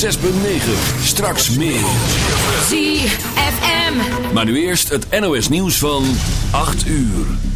6.9. Straks meer. ZFM. Maar nu eerst het NOS nieuws van 8 uur.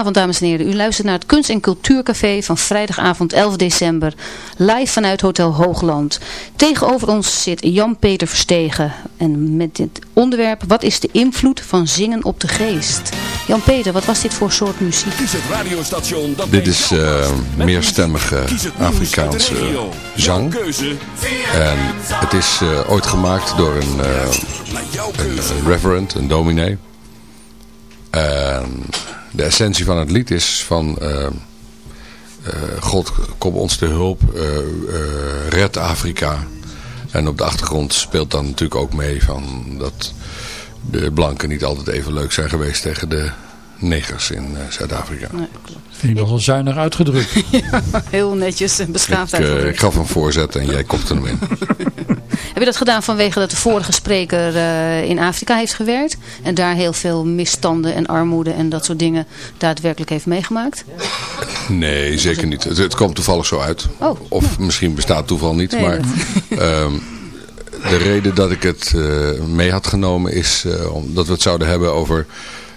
Goedenavond dames en heren. U luistert naar het Kunst- en Cultuurcafé van vrijdagavond 11 december. Live vanuit Hotel Hoogland. Tegenover ons zit Jan-Peter Verstegen. En met dit onderwerp, wat is de invloed van zingen op de geest? Jan-Peter, wat was dit voor soort muziek? Kies het radiostation dat Dit is uh, meerstemmige Afrikaanse zang. En het is uh, ooit gemaakt door een, uh, een reverend, een dominee. De essentie van het lied is van... Uh, uh, God, kom ons te hulp, uh, red Afrika. En op de achtergrond speelt dan natuurlijk ook mee van dat de blanken niet altijd even leuk zijn geweest tegen de negers in Zuid-Afrika. Nee, Vind je nogal zuinig uitgedrukt. ja, heel netjes en beschaafd ik, ik gaf een voorzet en jij kopte hem in. Heb je dat gedaan vanwege dat de vorige spreker uh, in Afrika heeft gewerkt? En daar heel veel misstanden en armoede en dat soort dingen daadwerkelijk heeft meegemaakt? Nee, zeker niet. Het, het komt toevallig zo uit. Oh, of nou. misschien bestaat toeval niet. Nee, maar um, de reden dat ik het uh, mee had genomen is uh, omdat we het zouden hebben over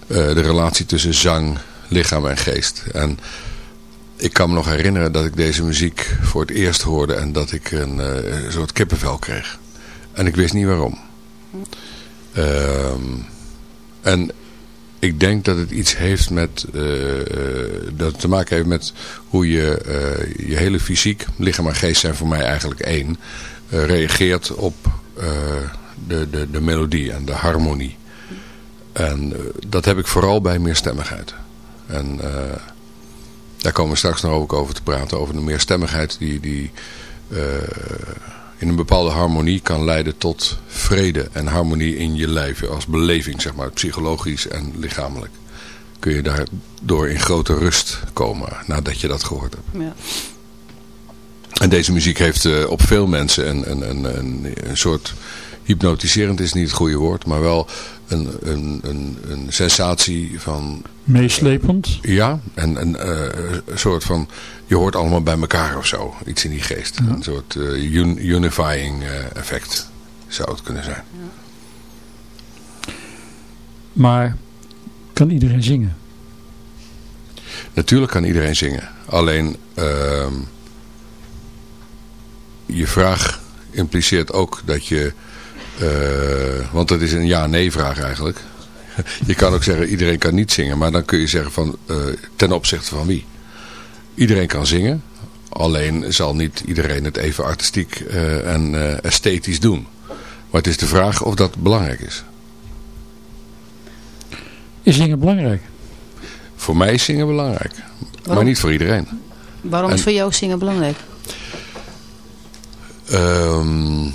de relatie tussen zang, lichaam en geest. En ik kan me nog herinneren dat ik deze muziek voor het eerst hoorde en dat ik een, een soort kippenvel kreeg. En ik wist niet waarom. Um, en ik denk dat het iets heeft met, uh, dat het te maken heeft met hoe je uh, je hele fysiek, lichaam en geest zijn voor mij eigenlijk één, reageert op de, de, de melodie en de harmonie. En dat heb ik vooral bij meerstemmigheid. En daar komen we straks nog over te praten, over de meerstemmigheid die... die in een bepaalde harmonie kan leiden tot vrede en harmonie in je lijf. Als beleving, zeg maar, psychologisch en lichamelijk. Kun je daardoor in grote rust komen nadat je dat gehoord hebt. Ja. En deze muziek heeft uh, op veel mensen een, een, een, een, een soort... Hypnotiserend is niet het goede woord, maar wel een, een, een, een sensatie van... Meeslepend? Ja, en een uh, soort van... Je hoort allemaal bij elkaar of zo. Iets in die geest. Ja. Een soort uh, un, unifying uh, effect zou het kunnen zijn. Ja. Maar kan iedereen zingen? Natuurlijk kan iedereen zingen. Alleen uh, je vraag impliceert ook dat je... Uh, want het is een ja-nee vraag eigenlijk. Je kan ook zeggen iedereen kan niet zingen. Maar dan kun je zeggen van uh, ten opzichte van wie. Iedereen kan zingen. Alleen zal niet iedereen het even artistiek uh, en uh, esthetisch doen. Maar het is de vraag of dat belangrijk is. Is zingen belangrijk? Voor mij is zingen belangrijk. Waarom? Maar niet voor iedereen. Waarom En- is voor jou zingen belangrijk? Ehm,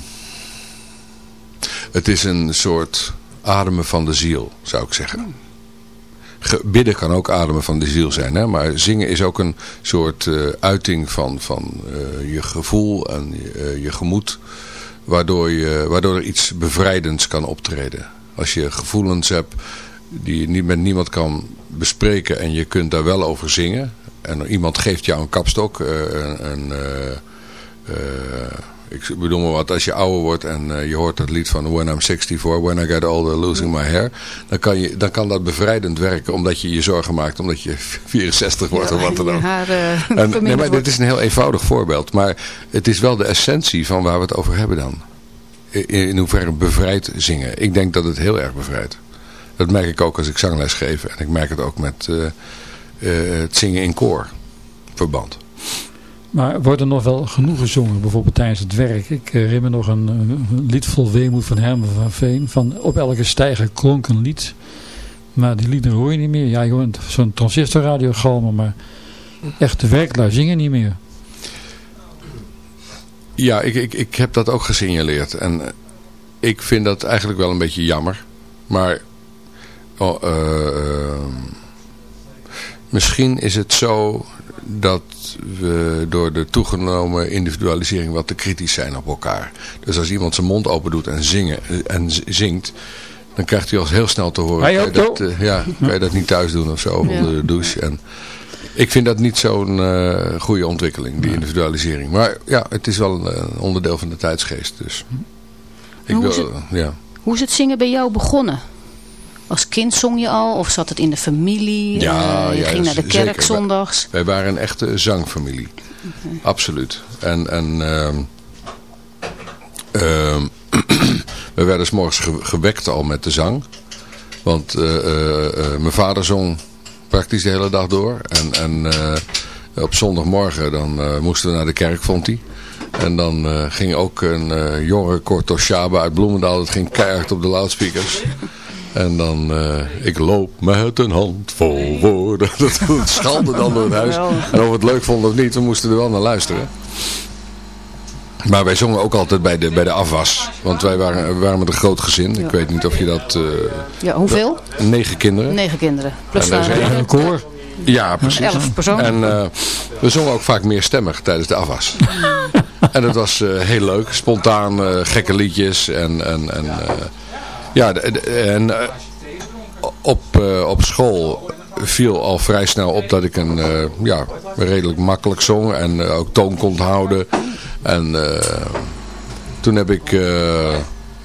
het is een soort ademen van de ziel, zou ik zeggen. Ge- bidden kan ook ademen van de ziel zijn, hè? maar zingen is ook een soort eh, uiting van, van eh, je gevoel en je, eh, je gemoed, waardoor, je, waardoor er iets bevrijdends kan optreden. Als je gevoelens hebt die je niet met niemand kan bespreken en je kunt daar wel over zingen, en iemand geeft jou een kapstok, een, een, ik bedoel maar wat, als je ouder wordt en eh, je hoort dat lied van When I'm 64, When I Get Older, Losing My Hair, dan kan, je, dan kan dat bevrijdend werken omdat je je zorgen maakt, omdat je 64 wordt of wat dan ook. Haar, uh, En, nee, maar dit is een heel eenvoudig voorbeeld, maar het is wel de essentie van waar we het over hebben dan. In, in hoeverre bevrijd zingen. Ik denk dat het heel erg bevrijdt. Dat merk ik ook als ik zangles geef en ik merk het ook met eh, eh, het zingen in koor verband. Maar wordt er nog wel genoeg gezongen, bijvoorbeeld tijdens het werk? Ik herinner me nog een, lied vol weemoed van Herman van Veen. Van op elke stijger klonk een lied. Maar die liederen hoor je niet meer. Ja, je hoort zo'n transistorradio galmen, maar echt de werklui zingen niet meer. Ja, ik, ik, ik heb dat ook gesignaleerd. En eh, ik vind dat eigenlijk wel een beetje jammer. Maar oh, eh, misschien is het zo dat we door de toegenomen individualisering wat te kritisch zijn op elkaar. Dus als iemand zijn mond open doet en, zingen, en zingt, dan krijgt hij al heel snel te horen. Hij kan, je ook dat, eh, ja, kan je dat niet thuis doen of zo, of Ja. onder de douche. En ik vind dat niet zo'n eh, goede ontwikkeling, die individualisering. Maar ja, het is wel een onderdeel van de tijdsgeest. Dus. Ik hoe is wil, ja. Hoe is het zingen bij jou begonnen? Als kind zong je al of zat het in de familie? Ja, Eh, je ja, ging naar de kerk zeker. zondags. Wij waren een echte zangfamilie. Absoluut. En, en ehm, ehm, we werden s morgens ge- gewekt al met de zang. Want eh, eh, mijn vader zong praktisch de hele dag door. En, en op zondagmorgen dan moesten we naar de kerk, vond hij. En dan ging ook een eh jongere Corto Shaba uit Bloemendaal. Dat ging keihard op de loudspeakers. En dan, eh, ik loop met een hand vol woorden. Dat, dat schalde dan door het huis. En of we het leuk vonden of niet, we moesten er wel naar luisteren. Maar wij zongen ook altijd bij de, bij de afwas. Want wij waren, we waren met een groot gezin. Ik weet niet of je dat... eh, Ja, hoeveel? negen kinderen. Negen kinderen. Plus En één Een koor. Ja, precies. Elf personen. En eh, we zongen ook vaak meerstemmig tijdens de afwas. en dat was eh, heel leuk. Spontaan eh, gekke liedjes. En, en, en, eh, ja, en eh, op, eh, op school viel al vrij snel op dat ik een, eh, ja, redelijk makkelijk zong. En ook toon kon houden. En toen heb ik...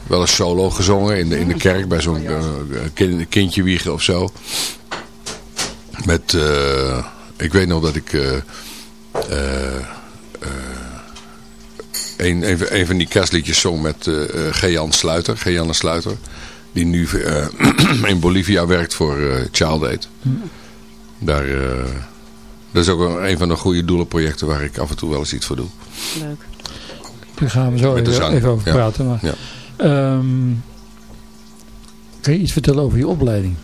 wel eens solo gezongen in de, in de kerk bij zo'n kind, kindje wiegen of zo. Met, ik weet nog dat ik eh, een, een, van- een van die kerstliedjes zong met eh eh, G-Jan Sluiter, G-Janne Sluiter. Die nu eh, in Bolivia werkt voor eh Child Aid. Daar, eh, dat is ook een, een van de goede doelenprojecten waar ik af en toe wel eens iets voor doe. Leuk. Daar gaan we zo even, over ja. praten. Maar, Ja. Ehm, kan je iets vertellen over je opleiding?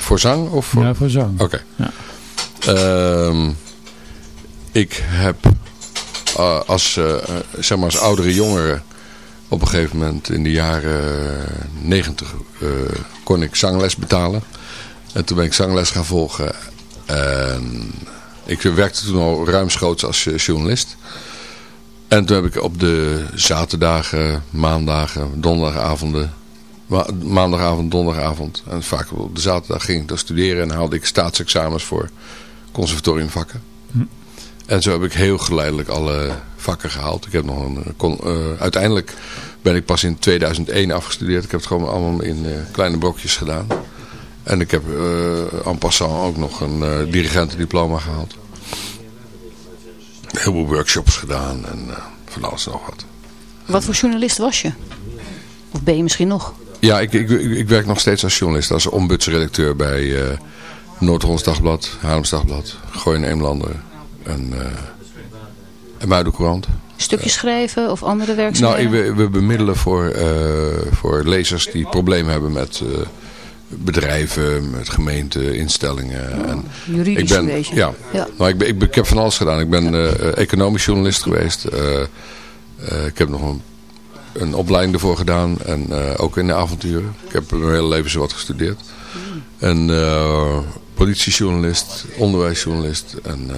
Voor zang of voor... Ja, voor zang. Oké. Ja. Ehm, ik heb als, eh, eh, zeg maar als oudere jongere op een gegeven moment in de jaren negentig eh, kon ik zangles betalen. En toen ben ik zangles gaan volgen. En ik werkte toen al ruimschoots als eh, journalist. En toen heb ik op de zaterdagen, maandagen, donderdagavonden Ma- maandagavond, donderdagavond en vaak op de zaterdag ging ik dan studeren en haalde ik staatsexamens voor conservatoriumvakken. En zo heb ik heel geleidelijk alle vakken gehaald. Ik heb nog een, eh, kon, eh, uiteindelijk ben ik pas in 2001 afgestudeerd. Ik heb het gewoon allemaal in eh, kleine brokjes gedaan. En ik heb eh en passant ook nog een dirigentendiploma gehaald. Heel veel workshops gedaan en van alles nog wat. Wat voor journalist was je? Of ben je misschien nog? Ja, ik, ik, ik, werk nog steeds als journalist, als ombudsredacteur bij Noord-Hollands Dagblad, Haarlems Dagblad, Gooi en Eemlander en, eh en Muiden Courant. Stukjes schrijven of andere Nou, werkzaamheden? ik- we, we bemiddelen voor, eh, voor lezers die problemen hebben met eh, bedrijven, met gemeenten, instellingen. En Juridisch ik ben, een beetje. Ja, Ja. Nou, ik, ben, ik, ben- ik heb van alles gedaan. Ik ben eh, economisch journalist geweest. Ik heb nog een, een opleiding ervoor gedaan. En ook in de avonturen. Ik heb mijn hele leven zo wat gestudeerd. En eh, politiejournalist, onderwijsjournalist. En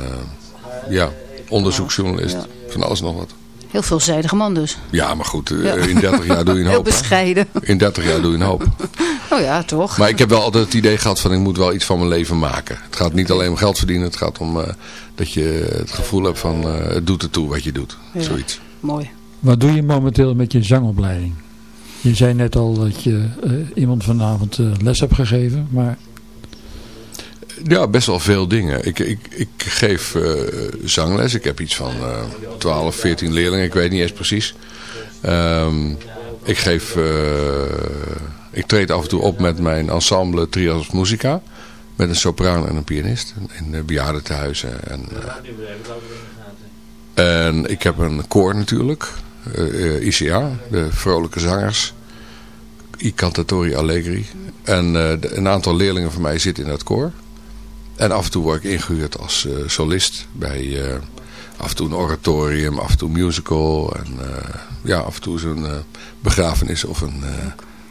ja, onderzoeksjournalist. Van alles nog wat. Heel veelzijdige man dus. Ja, maar goed. eh, Ja. In 30 jaar doe je een Heel hoop. hè. bescheiden. In 30 jaar doe je een hoop. Oh ja, toch? Maar ik heb wel altijd het idee gehad van ik moet wel iets van mijn leven maken. Het gaat niet alleen om geld verdienen. Het gaat om eh, dat je het gevoel hebt van eh, het doet ertoe wat je doet. Ja. Zoiets. Mooi. Wat doe je momenteel met je zangopleiding? Je zei net al dat je eh, iemand vanavond eh, les hebt gegeven, maar Ja, best wel veel dingen. Ik, ik, ik geef eh, zangles. Ik heb iets van eh 12, 14 leerlingen. Ik weet niet eens precies. Ehm, ik geef... eh, ik treed af en toe op met mijn ensemble Trias Musica. Met een sopraan en een pianist. In de bejaardentehuizen. En, eh, en ik heb een koor natuurlijk. eh, eh, ICA, de Vrolijke Zangers. I Cantatori Allegri. En eh, een aantal leerlingen van mij zitten in dat koor. En af en toe word ik ingehuurd als eh, solist bij eh, af en toe een oratorium, af en toe musical. En eh, ja, af en toe zo'n begrafenis of een,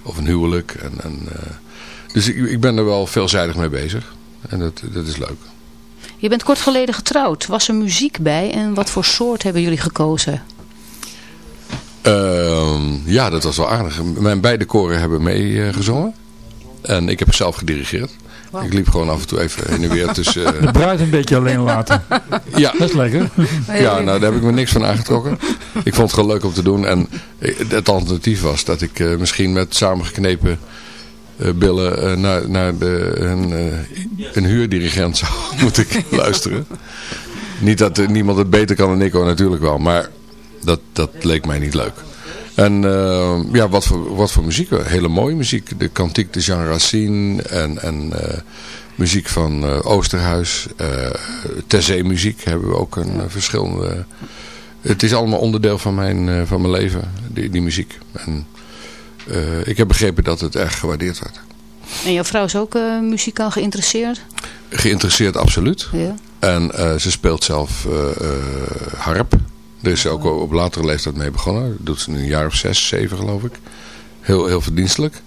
of een huwelijk. En, en, dus ik, ik ben er wel veelzijdig mee bezig. En dat, dat is leuk. Je bent kort geleden getrouwd. Was er muziek bij en wat voor soort hebben jullie gekozen? Ehm, ja, dat was wel aardig. Mijn beide koren hebben meegezongen. gezongen en ik heb zelf gedirigeerd. Ik liep gewoon af en toe even heen en weer tussen... eh, de bruid een beetje alleen laten. ja, Dat is lekker. Ja, nou daar heb ik me niks van aangetrokken. Ik vond het gewoon leuk om te doen. En het alternatief was dat ik eh, misschien met samengeknepen billen naar, naar de, een, een huurdirigent zou moeten luisteren. Niet dat niemand het beter kan dan ik hoor, natuurlijk wel. Maar dat, dat leek mij niet leuk. En ja, wat voor, wat voor muziek? Hele mooie muziek. De kantiek de Jean Racine en, en muziek van uh, Oosterhuis. Uh, muziek hebben we ook een verschillende... Het is allemaal onderdeel van mijn, van mijn leven, die, die muziek. En ik heb begrepen dat het erg gewaardeerd wordt. En jouw vrouw is ook muzikaal geïnteresseerd? Geïnteresseerd, absoluut. Ja. En ze speelt zelf harp. Daar is ze ook op latere leeftijd mee begonnen. Dat doet ze nu een jaar of zes, zeven geloof ik. Heel, heel verdienstelijk.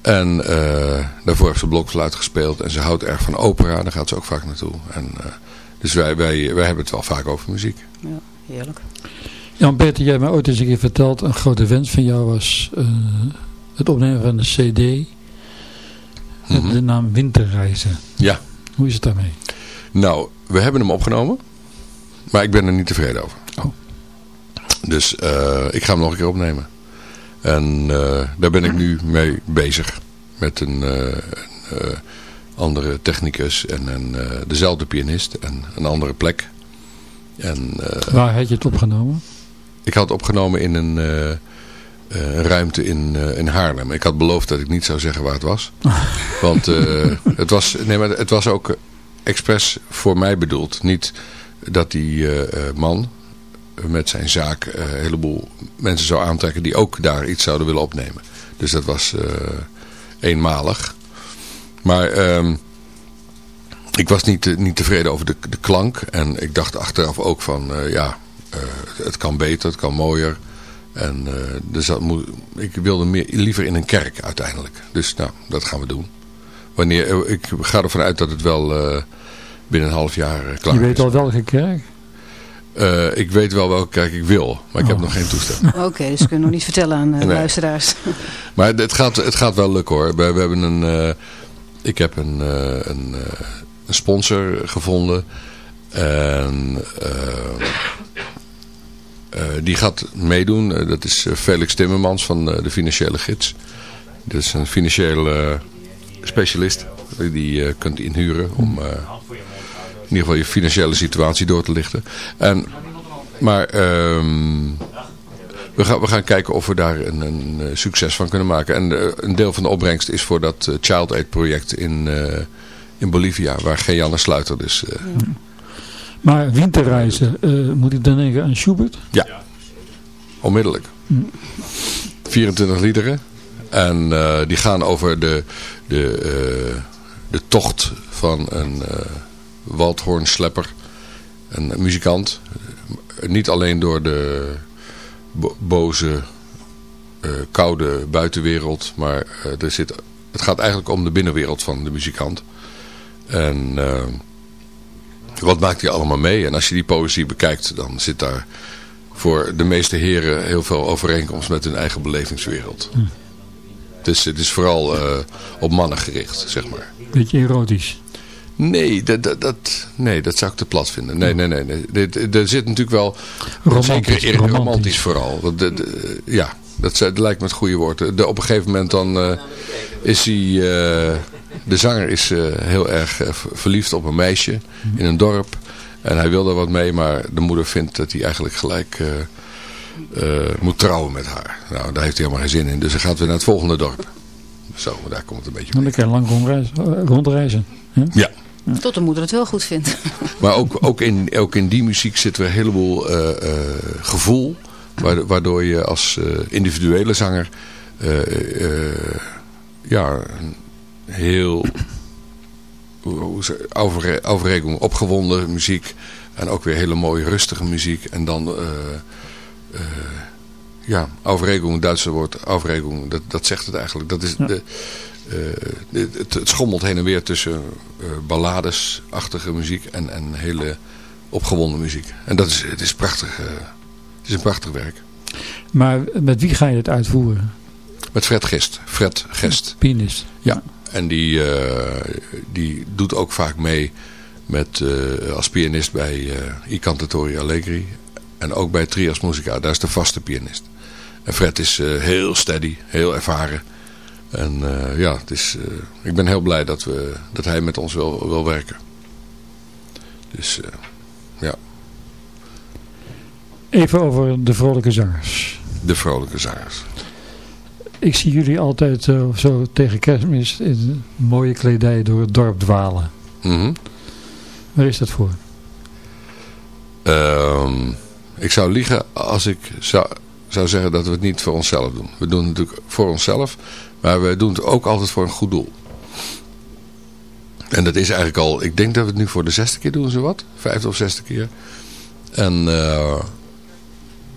En uh, daarvoor heeft ze blokfluit gespeeld. En ze houdt erg van opera. Daar gaat ze ook vaak naartoe. En, uh, dus wij, wij, wij hebben het wel vaak over muziek. Ja, heerlijk. Jan Peter, jij hebt mij ooit eens een keer verteld. Een grote wens van jou was uh, het opnemen van een cd. Met mm -hmm. de naam Winterreizen. Ja. Hoe is het daarmee? Nou, we hebben hem opgenomen. Maar ik ben er niet tevreden over. Dus ik ga hem nog een keer opnemen. En uh, daar ben ik nu mee bezig. Met een, uh, een andere technicus en een, dezelfde pianist en een andere plek. En, Waar had je het opgenomen? Ik had het opgenomen in een, ruimte in, in Haarlem. Ik had beloofd dat ik niet zou zeggen waar het was. Want het, was, nee, maar het was ook expres voor mij bedoeld. Niet dat die man, met zijn zaak uh, een heleboel mensen zou aantrekken die ook daar iets zouden willen opnemen. Dus dat was uh, eenmalig. Maar um, ik was niet, niet tevreden over de, de klank. En ik dacht achteraf ook van, uh, ja, het kan beter, het kan mooier. En dus dat moet, ik wilde meer, liever in een kerk uiteindelijk. Dus nou, dat gaan we doen. Wanneer, ik ga ervan uit dat het wel binnen een half jaar klaar is. Je weet al welke kerk? Uh, ik weet wel welke kerk ik wil, maar ik heb oh. nog geen toestemming. Oké, okay, dus kun je nog niet vertellen aan uh, nee. luisteraars. maar het gaat, het gaat wel lukken hoor. We, we hebben een, uh, ik heb een, een, een, sponsor gevonden. En die gaat meedoen. dat is Felix Timmermans van de Financiële Gids. Dat is een financiële specialist. Die je kunt inhuren om in ieder geval je financiële situatie door te lichten. En, maar um, we, gaan, we gaan kijken of we daar een, een eh, succes van kunnen maken. En uh, een deel van de opbrengst is voor dat uh, Child Aid project in, uh, in Bolivia, waar Geanne Sluiter dus... Ja. Maar winterreizen, moet ik dan denken aan Schubert? Ja, onmiddellijk. 24 liederen. En die gaan over de, de, de tocht van een waldhoornslepper, een muzikant. Niet alleen door de boze, uh, koude buitenwereld, maar uh, er zit, het gaat eigenlijk om de binnenwereld van de muzikant. En uh, wat maakt hij allemaal mee? En als je die poëzie bekijkt, dan zit daar voor de meeste heren heel veel overeenkomst met hun eigen belevingswereld. Hm. Dus het is vooral op mannen gericht, zeg maar. Beetje erotisch. Nee, dat, dat, dat, nee, dat zou ik te plat vinden. Nee, nee, nee. nee. Er zit natuurlijk wel... Romantisch. Zeker romantisch. romantisch vooral. Dat, dat, ja, dat, dat, lijkt me het goede woord. De, op een gegeven moment dan uh, is hij... Uh, de zanger is uh, heel erg verliefd op een meisje in een dorp. En hij wil er wat mee, maar de moeder vindt dat hij eigenlijk gelijk... moet trouwen met haar. Nou, daar heeft hij helemaal geen zin in. Dus hij gaat weer naar het volgende dorp. Zo, daar komt het een beetje Dan kan je lang rondreizen. rondreizen. Ja, tot de moeder het wel goed vindt. Maar ook, ook, in, ook in die muziek zit er een heleboel uh, uh, gevoel. Waardoor je als uh, individuele zanger ja, heel over, overrekening opgewonden muziek. En ook weer hele mooie rustige muziek. En dan ja, overrekening, Duitse woord, overrekening, dat, dat zegt het eigenlijk. Dat is ja. de, het, het, schommelt heen en weer tussen uh, balladesachtige muziek en, en hele opgewonden muziek. En dat is, het is prachtig. Het is een prachtig werk. Maar met wie ga je het uitvoeren? Met Fred Gest. Fred Gest. Pianist. Ja. En die, die doet ook vaak mee met, als pianist bij I Cantatori Allegri. En ook bij Trias Musica. Daar is de vaste pianist. En Fred is heel steady, heel ervaren. En eh, ja, het is, eh, ik ben heel blij dat, we, dat hij met ons wil, wil werken. Dus eh, ja, Even over de vrolijke zangers. de vrolijke zangers. Ik zie jullie altijd zo tegen kerstmis in mooie kledij door het dorp dwalen. Mhm. Waar is dat voor? Ehm, ik zou liegen als ik zou, zou zeggen dat we het niet voor onszelf doen. We doen het natuurlijk voor onszelf, maar we doen het ook altijd voor een goed doel. En dat is eigenlijk al, ik denk dat we het nu voor de zesde keer doen, zo wat. Vijfde of zesde keer. En eh,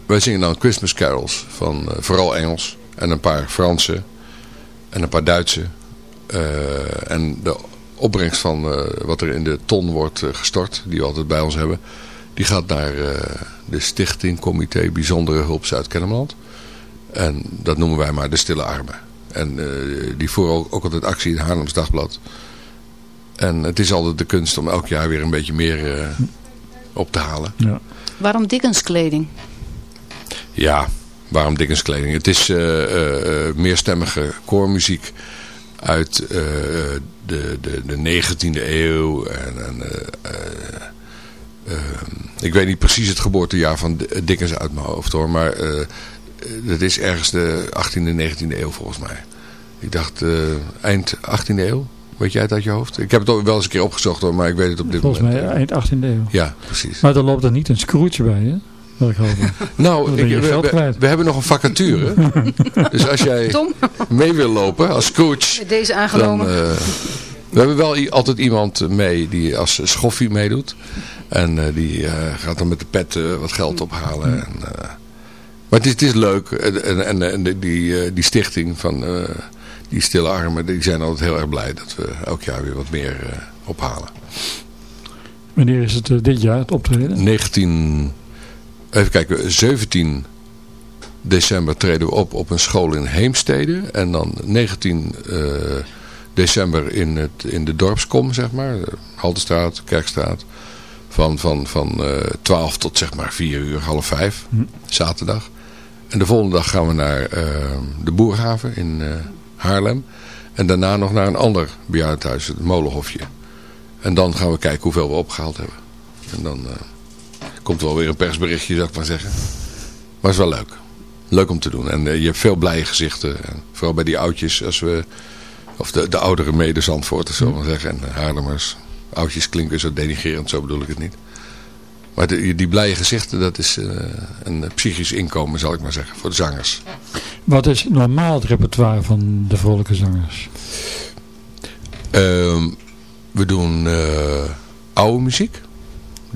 wij zingen dan Christmas carols, van eh, vooral Engels. En een paar Franse en een paar Duitse. Eh, en de opbrengst van wat er in de ton wordt gestort, die we altijd bij ons hebben, die gaat naar de Stichting Comité Bijzondere Hulp Zuid-Kennemerland. En dat noemen wij maar de Stille Armen. En eh, die voeren ook, ook altijd actie in Haarlems Dagblad. En het is altijd de kunst om elk jaar weer een beetje meer eh, op te halen. Ja. Waarom Dickens kleding? Ja, waarom Dickens kleding? Het is eh, meerstemmige koormuziek uit eh, de, de, de 19e eeuw. En, en, eh, eh, eh, ik weet niet precies het geboortejaar van Dickens uit mijn hoofd hoor. Maar eh, het is ergens de 18e, 19e eeuw volgens mij. Ik dacht eh, eind 18e eeuw. Weet jij het uit je hoofd? Ik heb het ook wel eens een keer opgezocht hoor, maar ik weet het op dit Volgens mij moment. eind 18e eeuw. Ja, precies. Maar dan loopt er niet een Scrooge bij, hè? Wat ik. Nou, ik, we, we- kwijt. we hebben nog een vacature. dus als jij Tom, mee wil lopen als coach, deze dan... aangenomen. eh, we hebben wel altijd iemand mee die als schoffie meedoet. En eh, die eh, gaat dan met de pet eh, wat geld ophalen. En, eh, maar het is, het is leuk. En, en, en, en die, die, eh, die stichting van eh, die stille armen, die zijn altijd heel erg blij dat we elk jaar weer wat meer eh, ophalen. Wanneer is het dit jaar, het optreden? 19, even kijken, 17 december treden we op op een school in Heemstede. En dan 19 eh, december in, het, in de dorpskom, zeg maar. Haltestraat, Kerkstraat. Van, van, van eh 12 tot zeg maar 4 uur, half 5, Hm. zaterdag. En de volgende dag gaan we naar eh, de Boerhaven in eh, Haarlem. En daarna nog naar een ander bejaardenhuis, het Molenhofje. En dan gaan we kijken hoeveel we opgehaald hebben. En dan eh, komt er wel weer een persberichtje, zou ik maar zeggen. Maar het is wel leuk. Leuk om te doen. En eh, je hebt veel blije gezichten. En vooral bij die oudjes, als we, of de, de oudere mede-Zandvoorters, zullen we maar zeggen. En Haarlemers. Oudjes klinken zo denigerend, zo bedoel ik het niet. Maar de- die blije gezichten, dat is eh, een psychisch inkomen, zal ik maar zeggen, voor de zangers. Wat is normaal het repertoire van de vrolijke zangers? Ehm, we doen eh, oude muziek.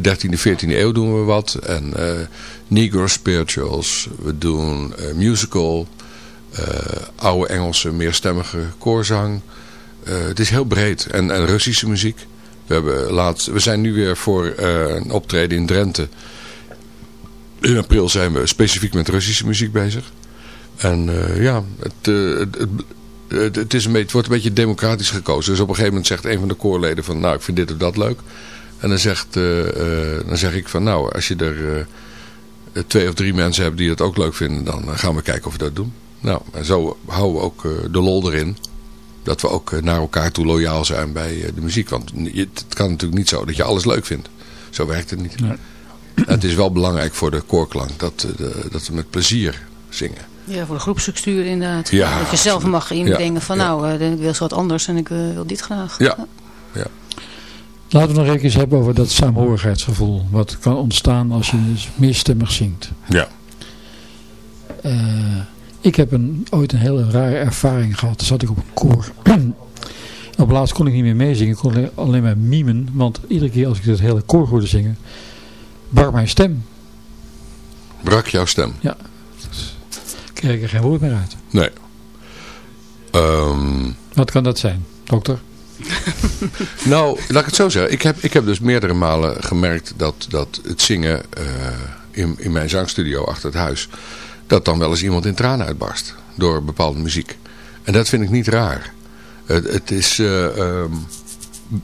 13e, 14e eeuw doen we wat. En eh Negro spirituals. We doen musical. oude Engelse, meerstemmige koorzang. Het is heel breed. En, en Russische muziek. We, hebben laatst, we zijn nu weer voor eh, een optreden in Drenthe. In april zijn we specifiek met Russische muziek bezig. En eh, ja, het, eh, het, het, is een beetje, wordt een beetje democratisch gekozen. Dus op een gegeven moment zegt een van de koorleden van... nou, ik vind dit of dat leuk. En dan, zegt, dan zeg ik van... nou, als je er twee of drie mensen hebt die dat ook leuk vinden... dan gaan we kijken of we dat doen. Nou, en zo houden we ook de lol erin. Dat we ook eh, naar elkaar toe loyaal zijn bij eh, de muziek. Want het kan natuurlijk niet zo dat je alles leuk vindt. Zo werkt het niet. Nee. Het is wel belangrijk voor de koorklank dat, eh, de, dat we met plezier zingen. Ja, voor de groepsstructuur inderdaad. Ja, dat je zelf mag inbrengen Ja, van ja. nou, eh, ik wil zo wat anders en ik wil dit graag. Ja. Laten we nog even eens hebben over dat saamhorigheidsgevoel. Wat kan ontstaan als je dus meerstemmig zingt. Ja. Eh, ik heb een, ooit een hele rare ervaring gehad. Toen zat ik op een koor. op laatst kon ik niet meer meezingen. Ik kon alleen- maar mimen. Want iedere keer als ik het hele koor hoorde zingen. Brak mijn stem. Brak jouw stem? Kreeg ik er geen woord meer uit. Nee. Ehm, Wat kan dat zijn, dokter? nou, laat ik het zo zeggen. Ik heb, ik heb dus meerdere malen gemerkt dat, dat het zingen eh, in, in mijn zangstudio achter het huis... dat dan wel eens iemand in tranen uitbarst door bepaalde muziek. En dat vind ik niet raar. Het, het is... eh, ehm,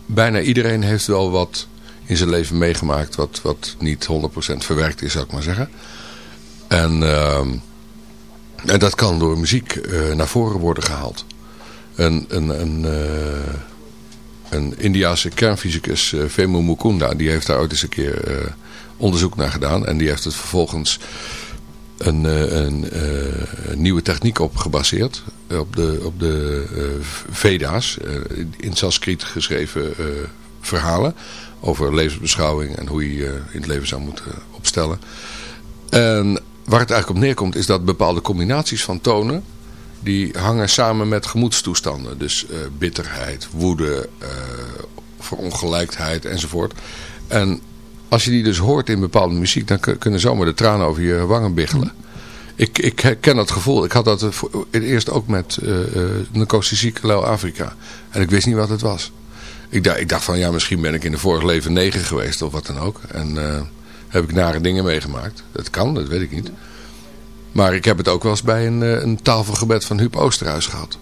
bijna iedereen heeft wel wat in zijn leven meegemaakt... wat, wat niet 100% verwerkt is, zou ik maar zeggen. En... ehm, En dat kan door muziek eh, naar voren worden gehaald. een, een, een, uh, een Indiase kernfysicus, Vemu Mukunda, die heeft daar ooit eens een keer onderzoek naar gedaan. En die heeft het vervolgens een, een, een nieuwe techniek op gebaseerd. Op de, op de Veda's, in Sanskriet geschreven verhalen over levensbeschouwing en hoe je in het leven zou moeten opstellen. En waar het eigenlijk op neerkomt is dat bepaalde combinaties van tonen die hangen samen met gemoedstoestanden. Dus bitterheid, woede, verongelijkheid enzovoort. En als je die dus hoort in bepaalde muziek, dan kunnen zomaar de tranen over je wangen biggelen. Ik, ik herken dat gevoel. Ik had dat het eerst ook met uh, Nkosi Afrika. En ik wist niet wat het was. Ik dacht, ik dacht van, ja, misschien ben ik in de vorige leven negen geweest of wat dan ook. En heb ik nare dingen meegemaakt. Dat kan, dat weet ik niet. Maar ik heb het ook wel eens bij een, een tafelgebed van Huub Oosterhuis gehad.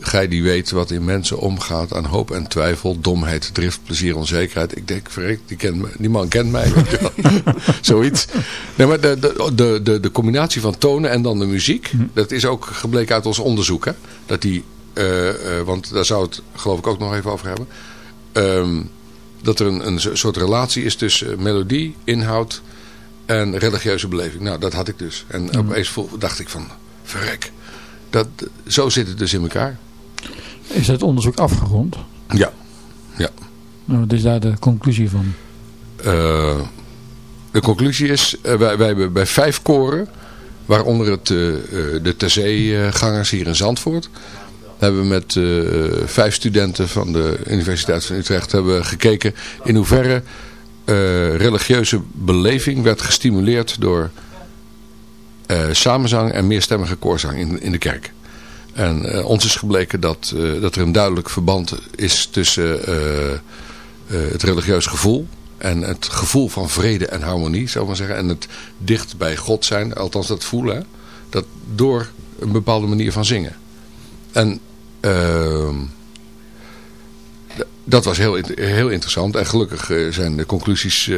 Gij die weet wat in mensen omgaat aan hoop en twijfel, domheid, drift, plezier, onzekerheid. Ik denk, verrek, die, man kent mij. Zoiets. Nee, maar de, de, de, de combinatie van tonen en dan de muziek, dat is ook gebleken uit ons onderzoek. Hè? Dat die, uh, uh, want daar zou het geloof ik ook nog even over hebben. Um, dat er een, een soort relatie is tussen melodie, inhoud en religieuze beleving. Nou, dat had ik dus. En mm. opeens dacht ik van, verrek. Dat, zo zit het dus in elkaar. Is het onderzoek afgerond? Ja. ja. Nou, wat is daar de conclusie van? Uh, de conclusie is, uh, wij, wij hebben bij vijf koren, waaronder het, uh, de Terzee-gangers hier in Zandvoort, hebben we met vijf studenten van de Universiteit van Utrecht hebben gekeken in hoeverre religieuze beleving werd gestimuleerd door samenzang en meerstemmige koorzang in, in de kerk. En uh, ons is gebleken dat, uh, dat er een duidelijk verband is tussen uh, het religieus gevoel en het gevoel van vrede en harmonie, zou ik maar zeggen. En het dicht bij God zijn, althans dat voelen, dat door een bepaalde manier van zingen. En ehm, dat was heel, heel interessant. En gelukkig zijn de conclusies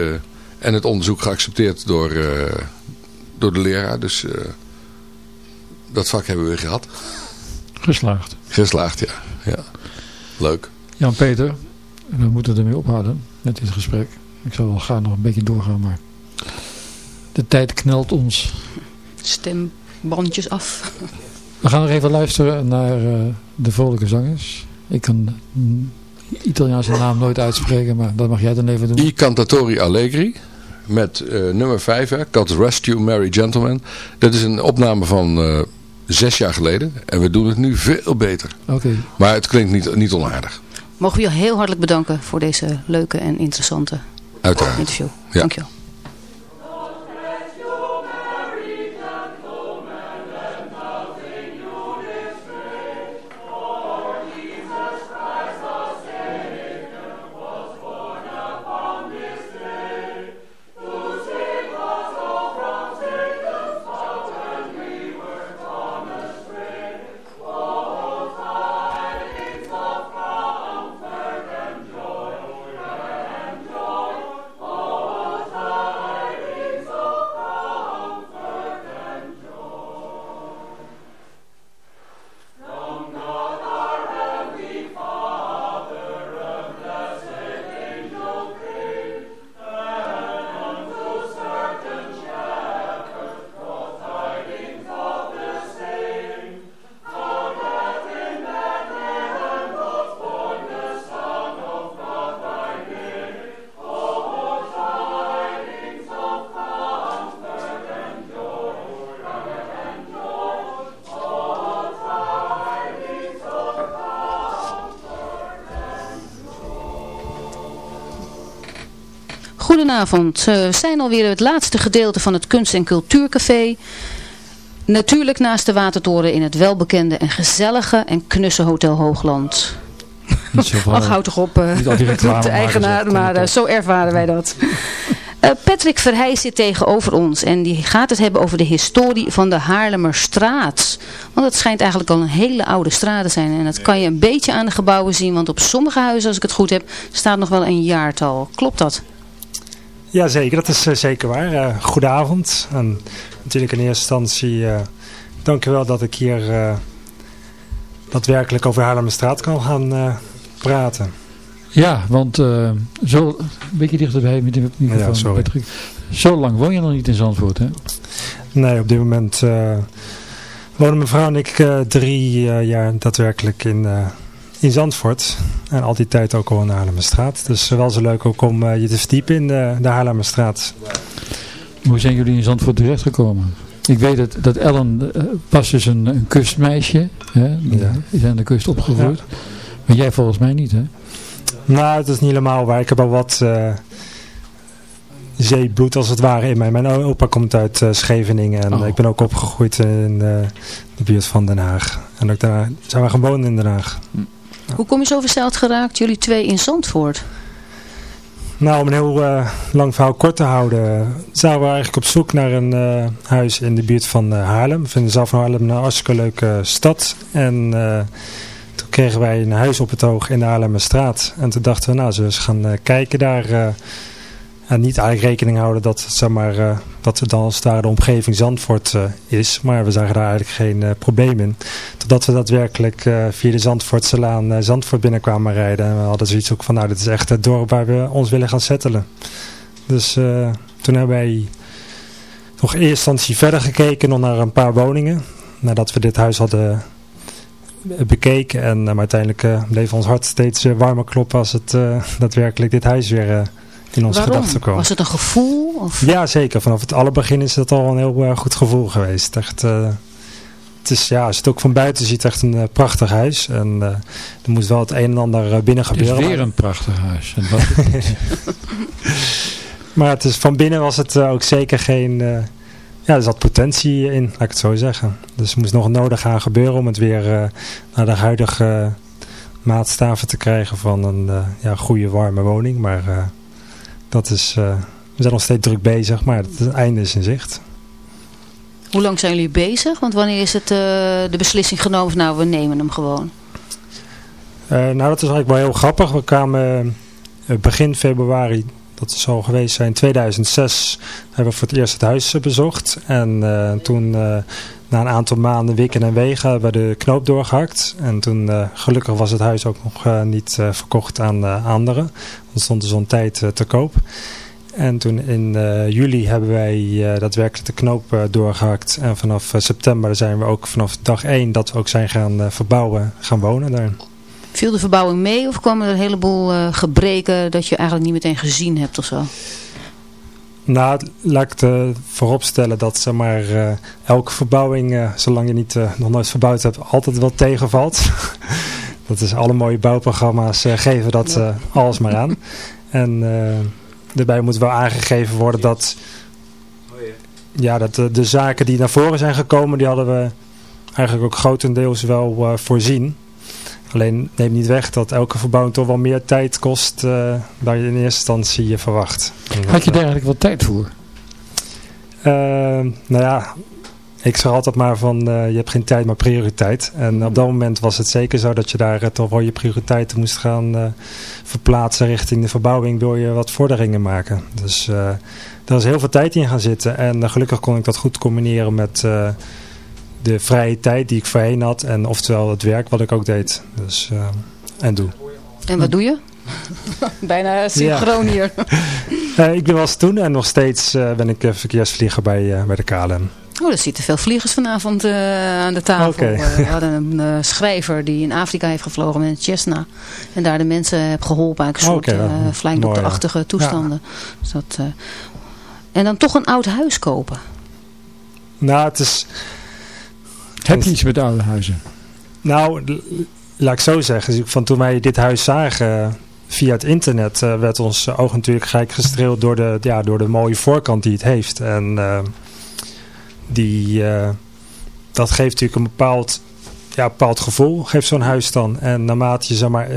en het onderzoek geaccepteerd door, door de leraar. Dus dat vak hebben we gehad. Geslaagd. Geslaagd, ja. ja. Leuk. Jan-Peter, we moeten ermee ophouden met dit gesprek. Ik zou wel graag nog een beetje doorgaan, maar de tijd knelt ons. Stembandjes af. We gaan nog even luisteren naar uh, de vrolijke zangers. Ik kan de Italiaanse naam nooit uitspreken, maar dat mag jij dan even doen. I Cantatori Allegri met uh, nummer 5, God Rest You Merry Gentlemen. Dat is een opname van... Uh, zes jaar geleden. En we doen het nu veel beter. Oké. Maar het klinkt niet, niet onaardig. Mogen we je heel hartelijk bedanken voor deze leuke en interessante Uiteraard. interview. Ja. Dank Goedenavond. We zijn alweer het laatste gedeelte van het Kunst- en Cultuurcafé. Natuurlijk naast de Watertoren in het welbekende en gezellige en knusse Hotel Hoogland. Ach, houd toch op, uh, de eigenaar, maar uh, zo ervaren wij dat. Patrick Verheij zit tegenover ons en die gaat het hebben over de historie van de Haarlemmerstraat. Want het schijnt eigenlijk al een hele oude straat te zijn en dat kan je een beetje aan de gebouwen zien, want op sommige huizen, als ik het goed heb, staat nog wel een jaartal. Klopt dat? Jazeker, dat is uh, zeker waar. Uh, goedenavond. En natuurlijk in eerste instantie uh, dank u wel dat ik hier daadwerkelijk over Haarlemmerstraat kan gaan praten. Ja, want zo, een beetje dichterbij met de microfoon. Ja, sorry. Patrick. Zo lang woon je nog niet in Zandvoort, hè? Nee, op dit moment wonen mijn vrouw en ik drie jaar daadwerkelijk in, in Zandvoort. En al die tijd ook al in de Haarlemmerstraat. Dus wel zo leuk ook om je te verdiepen in de, de Haarlemmerstraat. Hoe zijn jullie in Zandvoort terechtgekomen? Ik weet dat, dat Ellen uh, was dus een, een kustmeisje. Hè? Die ja. is aan de kust opgegroeid. Maar jij volgens mij niet, hè? Nou, het is niet helemaal waar. Ik heb al wat uh, zeebloed als het ware in mij. Mijn opa komt uit uh, Scheveningen. En oh. ik ben ook opgegroeid in de buurt van Den Haag. En ook daar zijn we gewoon in Den Haag. Hoe kom je zo verzeild geraakt, jullie twee in Zandvoort? Nou, om een heel uh, lang verhaal kort te houden, zijn we eigenlijk op zoek naar een uh, huis in de buurt van uh, Haarlem. We vinden zelf Haarlem een hartstikke leuke stad. En toen kregen wij een huis op het oog in de Haarlemmerstraat. En toen dachten we, nou, zullen we eens gaan kijken daar en niet eigenlijk rekening houden dat, zeg maar, uh, dat het dan als daar de omgeving Zandvoort uh, is. Maar we zagen daar eigenlijk geen uh, probleem in. Totdat we daadwerkelijk via de Zandvoortselaan Zandvoort binnenkwamen rijden. En we hadden zoiets ook van, nou dit is echt het dorp waar we ons willen gaan settelen. Dus toen hebben wij nog in eerste instantie verder gekeken nog naar een paar woningen. Nadat we dit huis hadden bekeken. En uiteindelijk bleef ons hart steeds warmer kloppen als het daadwerkelijk dit huis weer in onze gedachten komen. Was het een gevoel? Of? Ja, zeker. Vanaf het allerbegin is dat al een heel uh, goed gevoel geweest. Echt, uh, het is, ja, als je het ook van buiten ziet, echt een uh, prachtig huis. En er moet wel het een en ander binnen gebeuren. Het is weer een prachtig huis. En wat maar het is, van binnen was het ook zeker geen... ja, er zat potentie in, laat ik het zo zeggen. Dus er moest nog nodig gaan gebeuren om het weer naar de huidige maatstaven te krijgen van een ja, goede warme woning. Maar dat is, uh, we zijn nog steeds druk bezig, maar het einde is in zicht. Hoe lang zijn jullie bezig? Want wanneer is het uh, de beslissing genomen van nou, we nemen hem gewoon? Uh, nou, dat is eigenlijk wel heel grappig. We kwamen begin februari, dat zal geweest zijn, 2006, hebben we voor het eerst het huis bezocht. En toen na een aantal maanden wikken en wegen hebben we de knoop doorgehakt. En toen gelukkig was het huis ook nog niet verkocht aan anderen. Dat stond dus zo'n tijd te koop. En toen in juli hebben wij daadwerkelijk de knoop doorgehakt. En vanaf september zijn we ook vanaf dag 1 dat we ook zijn gaan verbouwen, gaan wonen daar. Viel de verbouwing mee of kwamen er een heleboel gebreken dat je eigenlijk niet meteen gezien hebt of zo? Nou, laat ik het voorop stellen dat zeg maar, uh, elke verbouwing, uh, zolang je niet uh, nog nooit verbouwd hebt, altijd wel tegenvalt. dat is alle mooie bouwprogramma's geven dat alles maar aan. En daarbij moet wel aangegeven worden dat, ja, dat de, de, zaken die naar voren zijn gekomen, die hadden we eigenlijk ook grotendeels wel voorzien. Alleen neemt niet weg dat elke verbouwing toch wel meer tijd kost uh, dan je in eerste instantie verwacht. Had je daar eigenlijk wel tijd voor? Uh, nou ja, ik zeg altijd maar van uh, je hebt geen tijd maar prioriteit. En op dat moment was het zeker zo dat je daar toch wel je prioriteiten moest gaan verplaatsen richting de verbouwing. Wil je wat vorderingen maken. Dus daar is heel veel tijd in gaan zitten. En gelukkig kon ik dat goed combineren met de vrije tijd die ik voorheen had. En oftewel het werk wat ik ook deed. Dus, uh, en doe. En wat doe je? Bijna synchroon hier. uh, ik ben wel eens toen en nog steeds uh, ben ik verkeersvlieger bij, bij de KLM. Oh, er zitten veel vliegers vanavond aan de tafel. Okay. we hadden een schrijver die in Afrika heeft gevlogen met een Cessna. En daar de mensen heb geholpen. Een soort okay, flying toestanden. Ja. Dus dat, en dan toch een oud huis kopen. Nou, het is... Heb je iets met oude huizen? Nou, laat ik zo zeggen. Van toen wij dit huis zagen via het internet uh, werd ons oog natuurlijk gelijk gestreeld door de, ja, door de mooie voorkant die het heeft. En uh, die, dat geeft natuurlijk een bepaald, ja, bepaald gevoel, geeft zo'n huis dan. En naarmate je, zeg maar,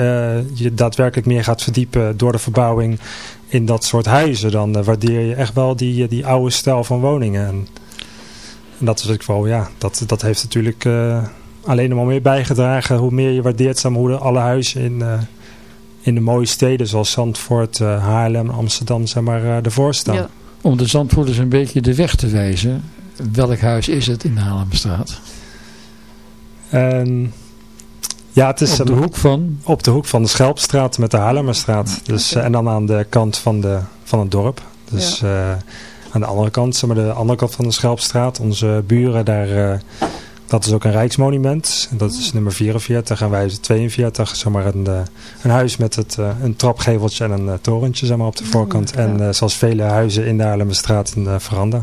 je daadwerkelijk meer gaat verdiepen door de verbouwing in dat soort huizen, dan waardeer je echt wel die, die oude stijl van woningen. En, en dat is ik wel, ja, dat, dat heeft natuurlijk uh, alleen nog maar meer bijgedragen. Hoe meer je waardeert, zeg hoe de, alle huizen in, uh, in de mooie steden zoals Zandvoort, uh, Haarlem, Amsterdam, zeg maar, ervoor staan. Ja. Om de Zandvoorters een beetje de weg te wijzen, welk huis is het in de Haarlemstraat? En Ja, het is op de een- hoek van... op de hoek van de Schelpstraat met de Haarlemmerstraat. Dus, eh, en dan aan de kant van, de, van het dorp. Dus eh, aan de andere kant, zeg maar de andere kant van de Schelpstraat. Onze buren, daar, eh, dat is ook een rijksmonument. En Dat is nummer 44 en wij zijn 42. Zeg maar een, eh, een huis met het, eh, een trapgeveltje en een torentje zeg maar, op de voorkant. ja. En zoals vele huizen in de Haarlemmerstraat de veranda.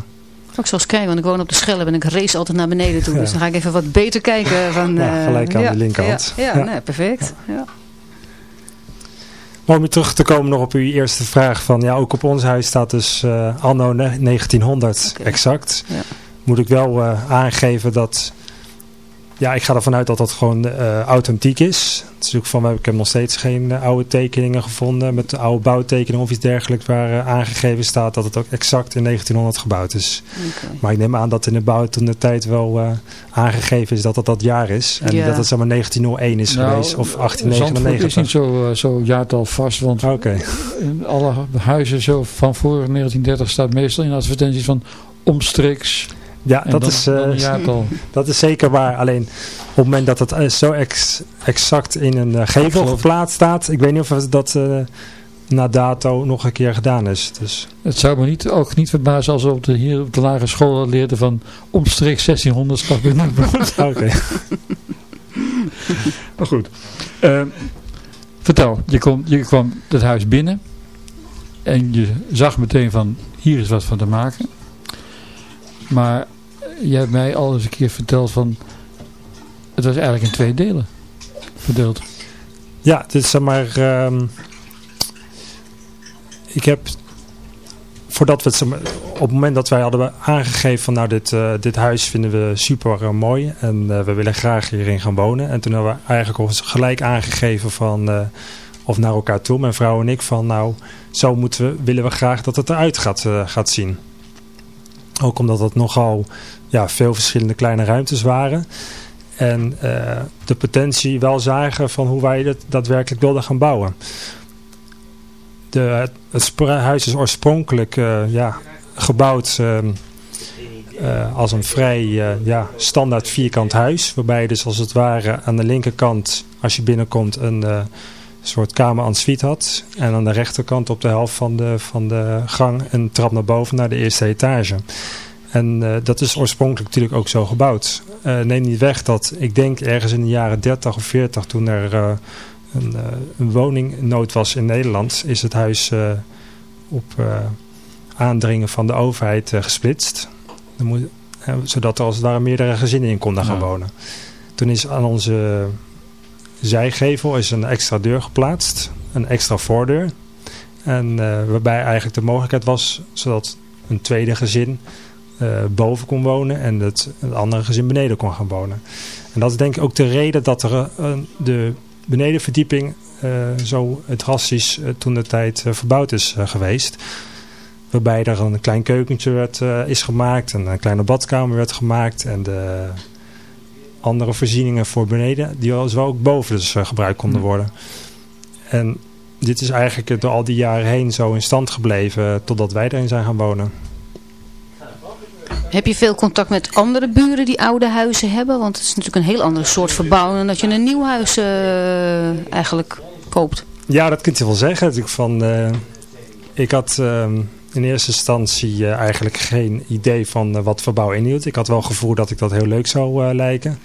Ook zoals kijken, want ik woon op de Schelp en ik race altijd naar beneden toe. Ja. Dus dan ga ik even wat beter kijken. Van, Ja, gelijk aan ja, de linkerhand. Ja. Nee, perfect. Ja. Maar om weer terug te komen nog op uw eerste vraag. Van, ja, ook op ons huis staat dus eh, anno ne- 1900 Oké. exact. Ja. Moet ik wel eh, aangeven dat... Ja, ik ga ervan uit dat dat gewoon eh, authentiek is. Het is ook van, ik heb nog steeds geen eh, oude tekeningen gevonden met oude bouwtekeningen of iets dergelijks waar eh, aangegeven staat dat het ook exact in 1900 gebouwd is. Maar ik neem aan dat in de bouw toen de tijd wel eh, aangegeven is dat het dat jaar is. En Ja. dat het zeg maar 1901 is Nou, geweest of Zandvoort is 1899. niet zo, zo jaartal vast, want Oké. in alle huizen zo van voor 1930 staat meestal in advertenties van omstreeks. Ja, En dat, dan, is, eh, dan dat is zeker waar. Alleen op het moment dat het eh, zo ex- exact in een eh, gevel geplaatst staat. Ik weet niet of dat eh, na dato nog een keer gedaan is. Dus, Het zou me niet, ook niet verbazen als we op de, hier op de lagere school leerden van omstreeks 1600 slag binnen. Oké. Maar goed. Eh, vertel, je, kom, je kwam het huis binnen en je zag meteen van hier is wat van te maken. Maar je hebt mij al eens een keer verteld van het was eigenlijk in twee delen verdeeld. Ja, het is zeg maar... ehm, ik heb... Voordat we het, op het moment dat wij hadden aangegeven van nou dit, eh, dit huis vinden we super eh, mooi en eh, we willen graag hierin gaan wonen. En toen hebben we eigenlijk ons gelijk aangegeven van, of naar elkaar toe, mijn vrouw en ik, van nou zo moeten we, willen we graag dat het eruit gaat, gaat zien. Ook omdat het nogal ja, veel verschillende kleine ruimtes waren. En eh, de potentie wel zagen van hoe wij het daadwerkelijk wilden gaan bouwen. De, het huis is oorspronkelijk eh, ja, gebouwd ehm, eh, als een vrij ja, standaard vierkant huis. Waarbij je dus als het ware aan de linkerkant, als je binnenkomt, een soort kamer en suite had. En aan de rechterkant op de helft van de, van de gang een trap naar boven naar de eerste etage. En eh, dat is oorspronkelijk natuurlijk ook zo gebouwd. Eh, neem niet weg dat ik denk ergens in de jaren 30 of 40 toen er eh, een, een woningnood was in Nederland, is het huis op aandringen van de overheid gesplitst. Dan moet, zodat er als het ware meerdere gezinnen in konden gaan Ja. wonen. Toen is aan onze zijgevel is een extra deur geplaatst, een extra voordeur. En eh, waarbij eigenlijk de mogelijkheid was, zodat een tweede gezin eh, boven kon wonen en het, het andere gezin beneden kon gaan wonen. En dat is denk ik ook de reden dat er eh, de benedenverdieping zo drastisch toen de tijd verbouwd is geweest. Waarbij er een klein keukentje werd, is gemaakt en een kleine badkamer werd gemaakt. En de andere voorzieningen voor beneden, die als wel ook boven dus eh, gebruikt konden worden. En dit is eigenlijk door al die jaren heen zo in stand gebleven eh, totdat wij erin zijn gaan wonen. Heb je veel contact met andere buren die oude huizen hebben? Want het is natuurlijk een heel andere soort verbouwing dan dat je een nieuw huis eh, eigenlijk koopt. Ja, dat kunt je wel zeggen. Natuurlijk van, eh, ik had ehm, in eerste instantie eh, eigenlijk geen idee van eh, wat verbouw inhield. Ik had wel het gevoel dat ik dat heel leuk zou eh, lijken.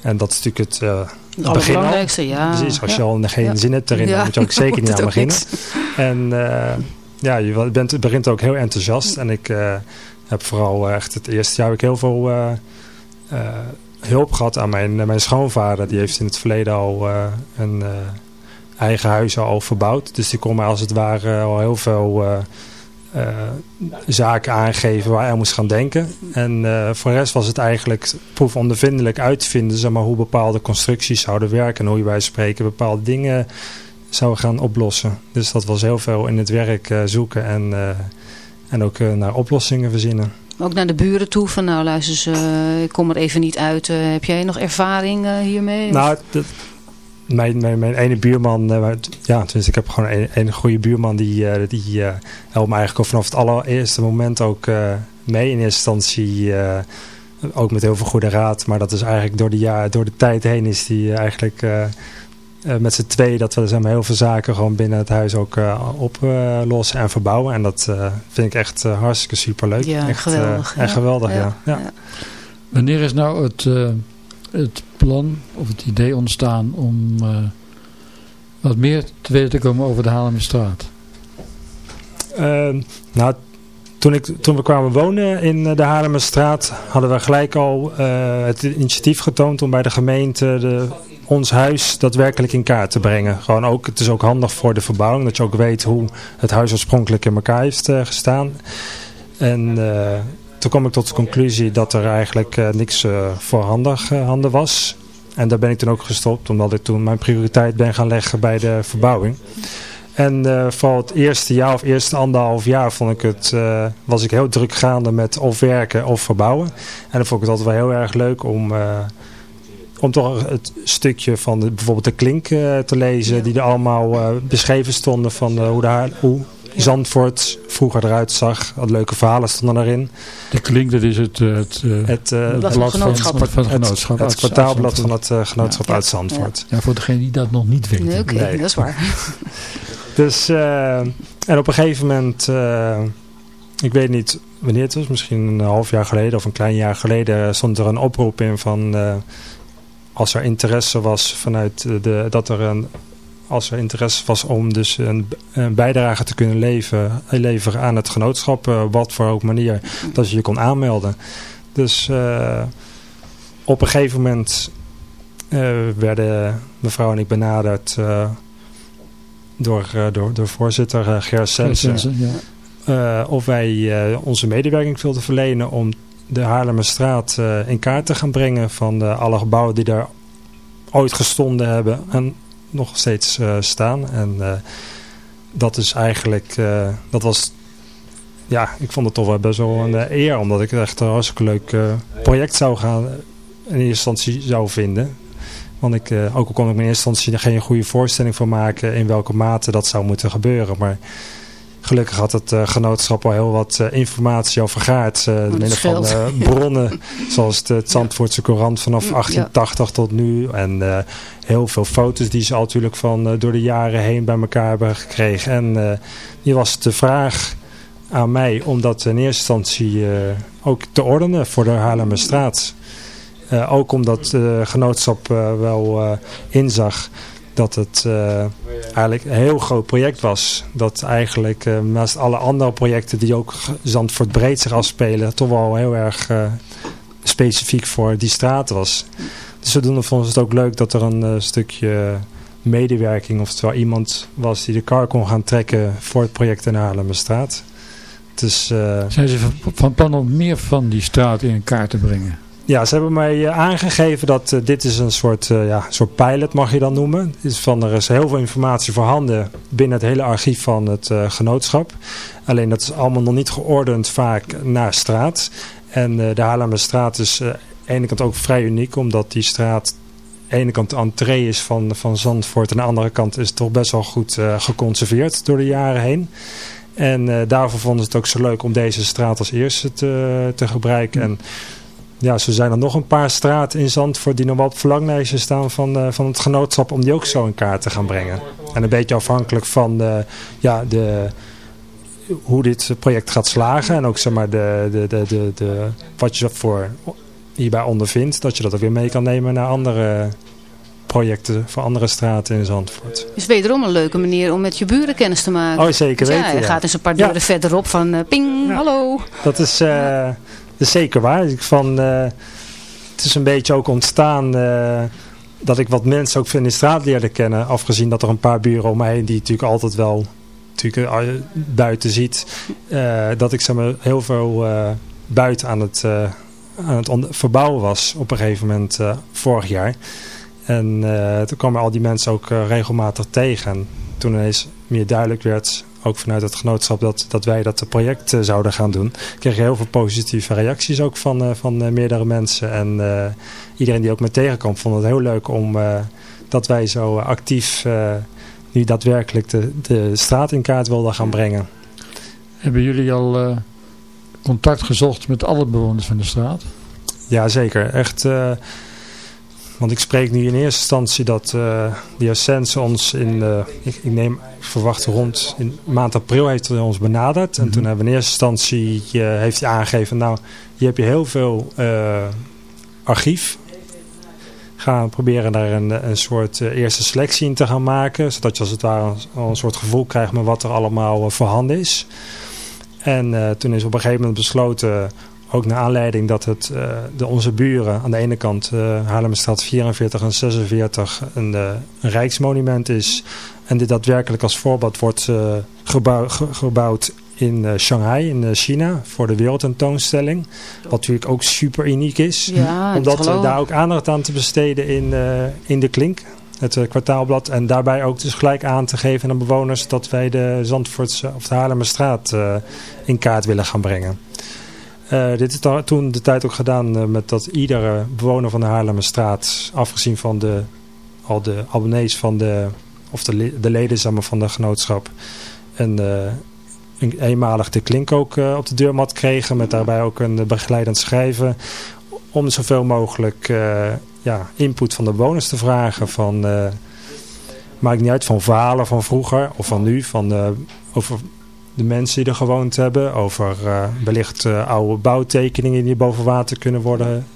En dat is natuurlijk het, eh, Het begin al. ja. Precies, als ja. je al geen Ja. zin hebt erin, dan moet je ook zeker niet aan beginnen. En ja, je bent, begint ook heel enthousiast. En ik heb vooral echt het eerste jaar ik heel veel hulp gehad aan mijn, mijn schoonvader. Die heeft in het verleden al een eigen huis al verbouwd. Dus die kon mij als het ware al heel veel zaken aangeven waar hij moest gaan denken. En eh, voor de rest was het eigenlijk proefondervindelijk uit te vinden zeg maar, hoe bepaalde constructies zouden werken. En hoe je bij spreken bepaalde dingen zou gaan oplossen. Dus dat was heel veel in het werk eh, zoeken en, eh, en ook eh, naar oplossingen verzinnen. Ook naar de buren toe van nou luister eens, eh, ik kom er even niet uit. Eh, heb jij nog ervaring eh, hiermee? Nou, dat, mijn, mijn, mijn ene buurman, eh, ja, tenminste ik heb gewoon een, een goede buurman die, eh, die eh, helpt me eigenlijk al vanaf het allereerste moment ook eh, mee. In eerste instantie eh, ook met heel veel goede raad. Maar dat is eigenlijk door de, jaar, door de tijd heen is die eigenlijk met z'n twee dat we zeg maar, heel veel zaken gewoon binnen het huis ook oplossen en verbouwen. En dat vind ik echt hartstikke superleuk. Ja, echt, geweldig. En geweldig, ja. ja. Wanneer is nou het, het plan of het idee ontstaan om wat meer te weten te komen over de Haarlemmerstraat? Uh, nou, toen, ik, toen we kwamen wonen in eh, de Haarlemmerstraat hadden we gelijk al uh, het initiatief getoond om bij de gemeente de, ons huis daadwerkelijk in kaart te brengen. Gewoon ook, het is ook handig voor de verbouwing, dat je ook weet hoe het huis oorspronkelijk in elkaar heeft gestaan. En toen kwam ik tot de conclusie dat er eigenlijk niks voorhandig handen was. En daar ben ik toen ook gestopt, omdat ik toen mijn prioriteit ben gaan leggen bij de verbouwing. En uh, voor het eerste jaar of eerste anderhalf jaar vond ik het, uh, was ik heel druk gaande met of werken of verbouwen. En dan vond ik het altijd wel heel erg leuk om, uh, om toch het stukje van de, bijvoorbeeld de klink te lezen. Die er allemaal beschreven stonden van hoe, de, hoe Zandvoort vroeger eruit zag. Wat leuke verhalen stonden erin. De klink, dat is het, het, het, blad van, genootschap. Van, van, genootschap. Het, het kwartaalblad van het genootschap ja. uit Zandvoort. Ja. voor degene die dat nog niet weten. Nee, Oké, okay, dat is waar. Dus, uh, en op een gegeven moment, uh, ik weet niet wanneer het was, misschien een half jaar geleden of een klein jaar geleden, stond er een oproep in van uh, als er interesse was vanuit de, dat er een, als er interesse was om dus een, een bijdrage te kunnen leven, leveren aan het genootschap, wat voor ook manier, dat je je kon aanmelden. Dus op een gegeven moment werden mevrouw en ik benaderd door, door, door voorzitter Ger Sensen. Ja. Of wij onze medewerking wilden verlenen om de Haarlemmerstraat in kaart te gaan brengen van de, alle gebouwen die daar ooit gestonden hebben en nog steeds staan. En dat is eigenlijk, dat was, ja, ik vond het toch wel best wel een eer, omdat ik het echt een hartstikke leuk project zou gaan, in eerste instantie zou vinden. Want ik, ook al kon ik in eerste instantie geen goede voorstelling van maken in welke mate dat zou moeten gebeuren. Maar gelukkig had het uh, genootschap al heel wat uh, informatie al vergaard. Door middel van bronnen zoals de Zandvoortse Courant vanaf 1880 ja. tot nu. En heel veel foto's die ze al natuurlijk van door de jaren heen bij elkaar hebben gekregen. En die was de vraag aan mij om dat in eerste instantie ook te ordenen voor de Haarlemmerstraat. Uh, ook omdat de uh, genootschap uh, wel inzag dat het eigenlijk een heel groot project was. Dat eigenlijk naast alle andere projecten die ook Zandvoort breed zich afspelen, toch wel heel erg specifiek voor die straat was. Dus zodoende vonden ze het ook leuk dat er een stukje medewerking, oftewel iemand was die de kar kon gaan trekken voor het project in de. Dus, Zijn ze van plan om meer van die straat in kaart te brengen? Ja, ze hebben mij eh, aangegeven dat uh, dit is een soort, uh, ja, soort pilot mag je dan noemen. Is van, er is heel veel informatie voorhanden binnen het hele archief van het genootschap. Alleen dat is allemaal nog niet geordend vaak naar straat. En de Haarlemmerstraat is aan de ene kant ook vrij uniek. Omdat die straat aan de ene kant de entree is van, van Zandvoort. En aan de andere kant is het toch best wel goed geconserveerd door de jaren heen. En daarvoor vonden ze het ook zo leuk om deze straat als eerste te, te gebruiken. En ja, zo zijn er nog een paar straten in Zandvoort die nog wel op verlanglijstje staan van, uh, van het genootschap om die ook zo in kaart te gaan brengen. En een beetje afhankelijk van de, ja, de, hoe dit project gaat slagen en ook zeg maar de, de, de, de, de, wat je voor hierbij ondervindt, dat je dat ook weer mee kan nemen naar andere projecten voor andere straten in Zandvoort. Het is wederom een leuke manier om met je buren kennis te maken. Oh, zeker weten. Ja, je gaat eens een paar deuren verderop van uh, ping, hallo. Dat is... Uh, is zeker waar. Van, uh, het is een beetje ook ontstaan uh, dat ik wat mensen ook van de straat leerde kennen. Afgezien dat er een paar buren om mij heen die natuurlijk altijd wel natuurlijk, uh, buiten ziet. dat ik zeg maar, heel veel buiten aan het, aan het verbouwen was op een gegeven moment vorig jaar. En toen kwamen al die mensen ook regelmatig tegen. En toen ineens meer duidelijk werd ook vanuit het genootschap dat, dat wij dat project uh, zouden gaan doen. Ik kreeg heel veel positieve reacties ook van, uh, van uh, meerdere mensen. En iedereen die ook me tegenkwam vond het heel leuk om dat wij zo actief nu daadwerkelijk de, de straat in kaart wilden gaan brengen. Hebben jullie al contact gezocht met alle bewoners van de straat? Ja, zeker. Echt... Want ik spreek nu in eerste instantie dat uh, de Ascense ons in, uh, ik, ik, neem, ik verwacht rond in maand april heeft hij ons benaderd. En mhm. toen hebben we in eerste instantie, uh, heeft hij aangegeven, nou, hier heb je heel veel archief. Gaan proberen daar een, een soort eerste selectie in te gaan maken. Zodat je als het ware al een soort gevoel krijgt met wat er allemaal voorhanden is. En toen is op een gegeven moment besloten ook naar aanleiding dat het, uh, de, onze buren aan de ene kant uh, Haarlemmerstraat 44 en 46 een, uh, een rijksmonument is. En dit daadwerkelijk als voorbeeld wordt gebouw, ge, gebouwd in Shanghai in China voor de wereldtentoonstelling. Wat natuurlijk ook super uniek is. Ja, omdat we daar ook aandacht aan te besteden in, in de Klink. Het kwartaalblad. En daarbij ook dus gelijk aan te geven aan de bewoners dat wij de Zandvoortse of de Haarlemmerstraat in kaart willen gaan brengen. Uh, dit is toen de tijd ook gedaan uh, met dat iedere bewoner van de Haarlemmerstraat, afgezien van de, al de abonnees van de, of de, de leden van de genootschap, een, uh, een eenmalig de klink ook op de deurmat kregen. Met daarbij ook een begeleidend schrijven. Om zoveel mogelijk ja, input van de bewoners te vragen. Van, maakt niet uit van verhalen van vroeger of van nu. Van, over de mensen die er gewoond hebben. Over uh, wellicht uh, oude bouwtekeningen die boven water kunnen worden.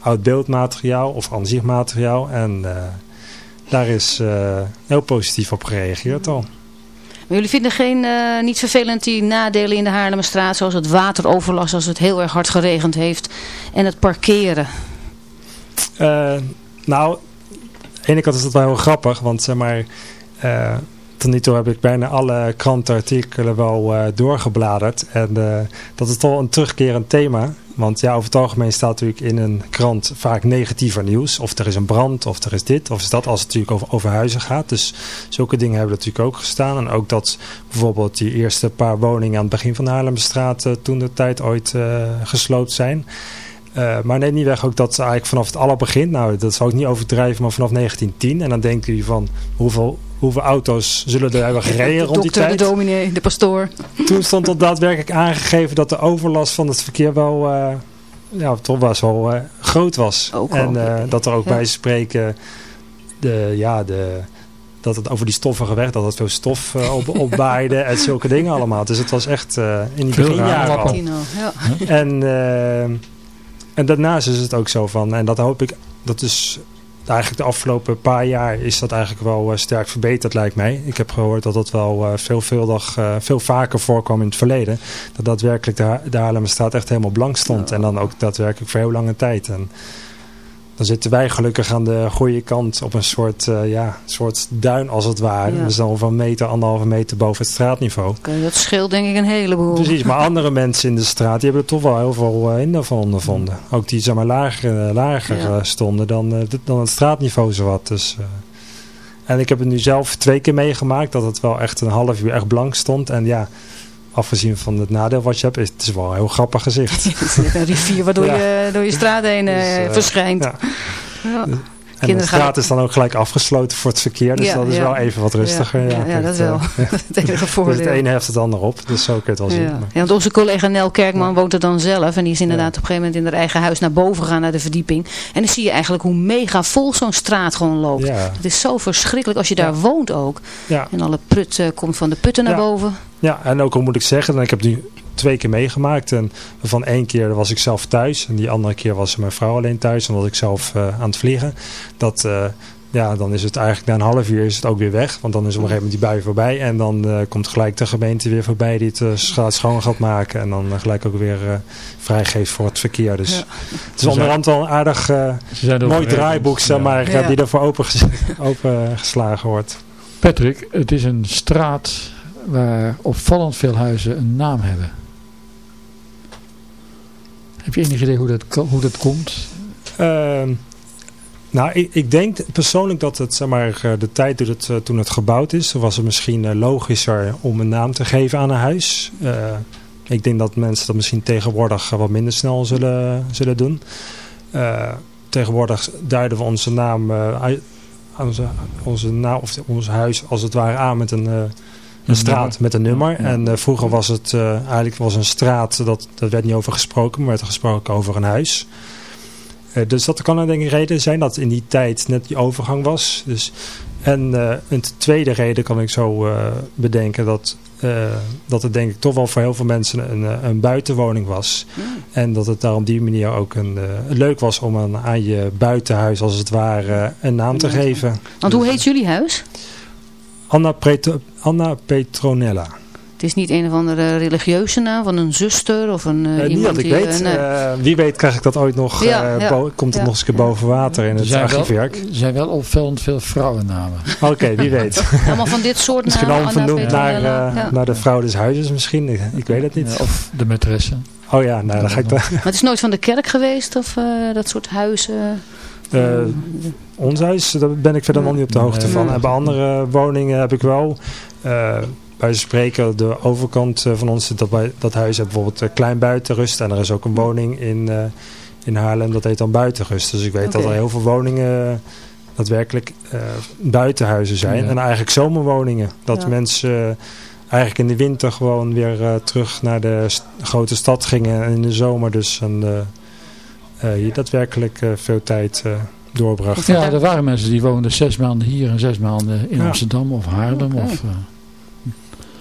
Oud beeldmateriaal of aanzichtmateriaal. En uh, daar is heel positief op gereageerd al. Maar jullie vinden geen, niet vervelend die nadelen in de Haarlemmerstraat. Zoals het wateroverlast als het heel erg hard geregend heeft. En het parkeren. nou, aan de ene kant is dat wel heel grappig. Want zeg maar tot nu toe heb ik bijna alle krantenartikelen wel uh, doorgebladerd. En uh, dat is toch een terugkerend thema. Want ja, over het algemeen staat natuurlijk in een krant vaak negatiever nieuws. Of er is een brand, of er is dit, of is dat, als het natuurlijk over, over huizen gaat. Dus zulke dingen hebben natuurlijk ook gestaan. En ook dat bijvoorbeeld die eerste paar woningen aan het begin van de Haarlemstraat uh, toen de tijd ooit gesloopt zijn. Uh, maar neem niet weg ook dat eigenlijk vanaf het allerbegin, nou dat zou ik niet overdrijven, maar vanaf 1910. En dan denken je van hoeveel hoeveel auto's zullen er hebben gereden de rond die tijd. de dominee, de pastoor. Toen stond er daadwerkelijk aangegeven dat de overlast van het verkeer wel, uh, ja, toch was wel uh, groot was. Ook en uh, dat er ook ja. bij spreken, de, ja, de, dat het over die stoffige weg, dat het veel stof op, opbaaide en zulke dingen allemaal. Dus het was echt in die beginjaren al. Ja. En, en daarnaast is het ook zo van, en dat hoop ik, dat is eigenlijk de afgelopen paar jaar is dat eigenlijk wel uh, sterk verbeterd lijkt mij. Ik heb gehoord dat dat wel uh, veelvuldig, uh, veel vaker voorkwam in het verleden. Dat daadwerkelijk de, de Haarlemmerstraat echt helemaal blank stond. En dan ook daadwerkelijk voor heel lange tijd. En dan zitten wij gelukkig aan de goede kant op een soort, uh, ja, soort duin als het ware. Ja. Dus dan van meter, anderhalve meter boven het straatniveau. Okay, dat scheelt denk ik een heleboel. Precies, maar andere mensen in de straat die hebben er toch wel heel veel uh, hinder van ondervonden. Ook die zeg maar lager, lager ja. stonden dan, dan het straatniveau zowat. Dus, en ik heb het nu zelf twee keer meegemaakt dat het wel echt een half uur echt blank stond. En ja, afgezien van het nadeel wat je hebt, is het is wel een heel grappig gezicht. een rivier waardoor ja. je door je straat heen dus, uh, verschijnt. Ja. Ja. En de straat is dan ook gelijk afgesloten voor het verkeer. Dus ja, dat is wel even wat rustiger. Ja, ja, dat is wel. het enige voordeel. Dus het ene heft het ander op. Dus zo kun je het wel zien. Ja, want onze collega Nel Kerkman woont er dan zelf. En die is inderdaad op een gegeven moment in haar eigen huis naar boven gegaan. Naar de verdieping. En dan zie je eigenlijk hoe mega vol zo'n straat gewoon loopt. Het is zo verschrikkelijk als je daar woont ook. En alle prut uh, komt van de putten naar boven. Ja, en ook al moet ik zeggen. Ik heb nu twee keer meegemaakt. En van één keer was ik zelf thuis. En die andere keer was mijn vrouw alleen thuis. En was ik zelf uh, aan het vliegen. Dat, uh, ja, dan is het eigenlijk na een half uur is het ook weer weg. Want dan is op een gegeven moment die bui voorbij. En dan uh, komt gelijk de gemeente weer voorbij die het uh, schoon gaat maken. En dan gelijk ook weer vrijgeeft voor het verkeer. Dus ja. het is onderhand wel een aardig mooi draaiboek zeg maar, ja. die ervoor open, open geslagen wordt. Patrick, het is een straat waar opvallend veel huizen een naam hebben. Heb je enig idee hoe dat, hoe dat komt? Uh, nou, ik, ik, denk persoonlijk dat het, zeg maar, eh, de tijd toen het, eh, toen het gebouwd is, was het misschien eh, logischer om een naam te geven aan een huis. Ik denk dat mensen dat misschien tegenwoordig wat minder snel zullen, zullen doen. Tegenwoordig duiden we onze naam, onze, onze naam of ons huis als het ware aan met een een straat met een nummer. En uh, vroeger was het uh, eigenlijk was een straat, dat, dat werd niet over gesproken, maar werd gesproken over een huis. dus dat kan een denk ik reden zijn dat in die tijd net die overgang was. Dus, en een tweede reden kan ik zo bedenken dat dat het denk ik toch wel voor heel veel mensen een, eh, een buitenwoning was. Hmm. En dat het daar op die manier ook een, leuk was om aan, aan je buitenhuis als het ware een naam te geven. Want hoe heet jullie huis? Anna, Anna Petronella. Het is niet een of andere religieuze naam van een zuster of een uh, Niet dat ik weet. Uh, wie weet krijg ik dat ooit nog, komt het nog eens een keer boven water in het archiefwerk. Er zijn wel opvallend veel vrouwennamen. Oké, wie weet. Allemaal van dit soort namen. Misschien al vernoemd naar, naar de vrouw des huizes misschien. Ik, ik weet het niet. of de maîtresse. Oh ja, nou, dan ga ik... Maar het is nooit van de kerk geweest of dat soort huizen? Ons huis, daar ben ik verder nog niet op de hoogte van. En bij andere woningen heb ik wel bij spreken, de overkant eh, van ons, dat, bij, dat huis heeft bijvoorbeeld een klein buitenrust. En er is ook een woning in, uh, in Haarlem, dat heet dan buitenrust. Dus ik weet dat er heel veel woningen daadwerkelijk uh, buitenhuizen zijn. En eigenlijk zomerwoningen. Dat mensen eigenlijk in de winter gewoon weer terug naar de grote stad gingen. En in de zomer dus en, hier daadwerkelijk veel tijd doorbracht. Ja, er waren mensen die woonden zes maanden hier en zes maanden in Amsterdam of Haarlem. Of,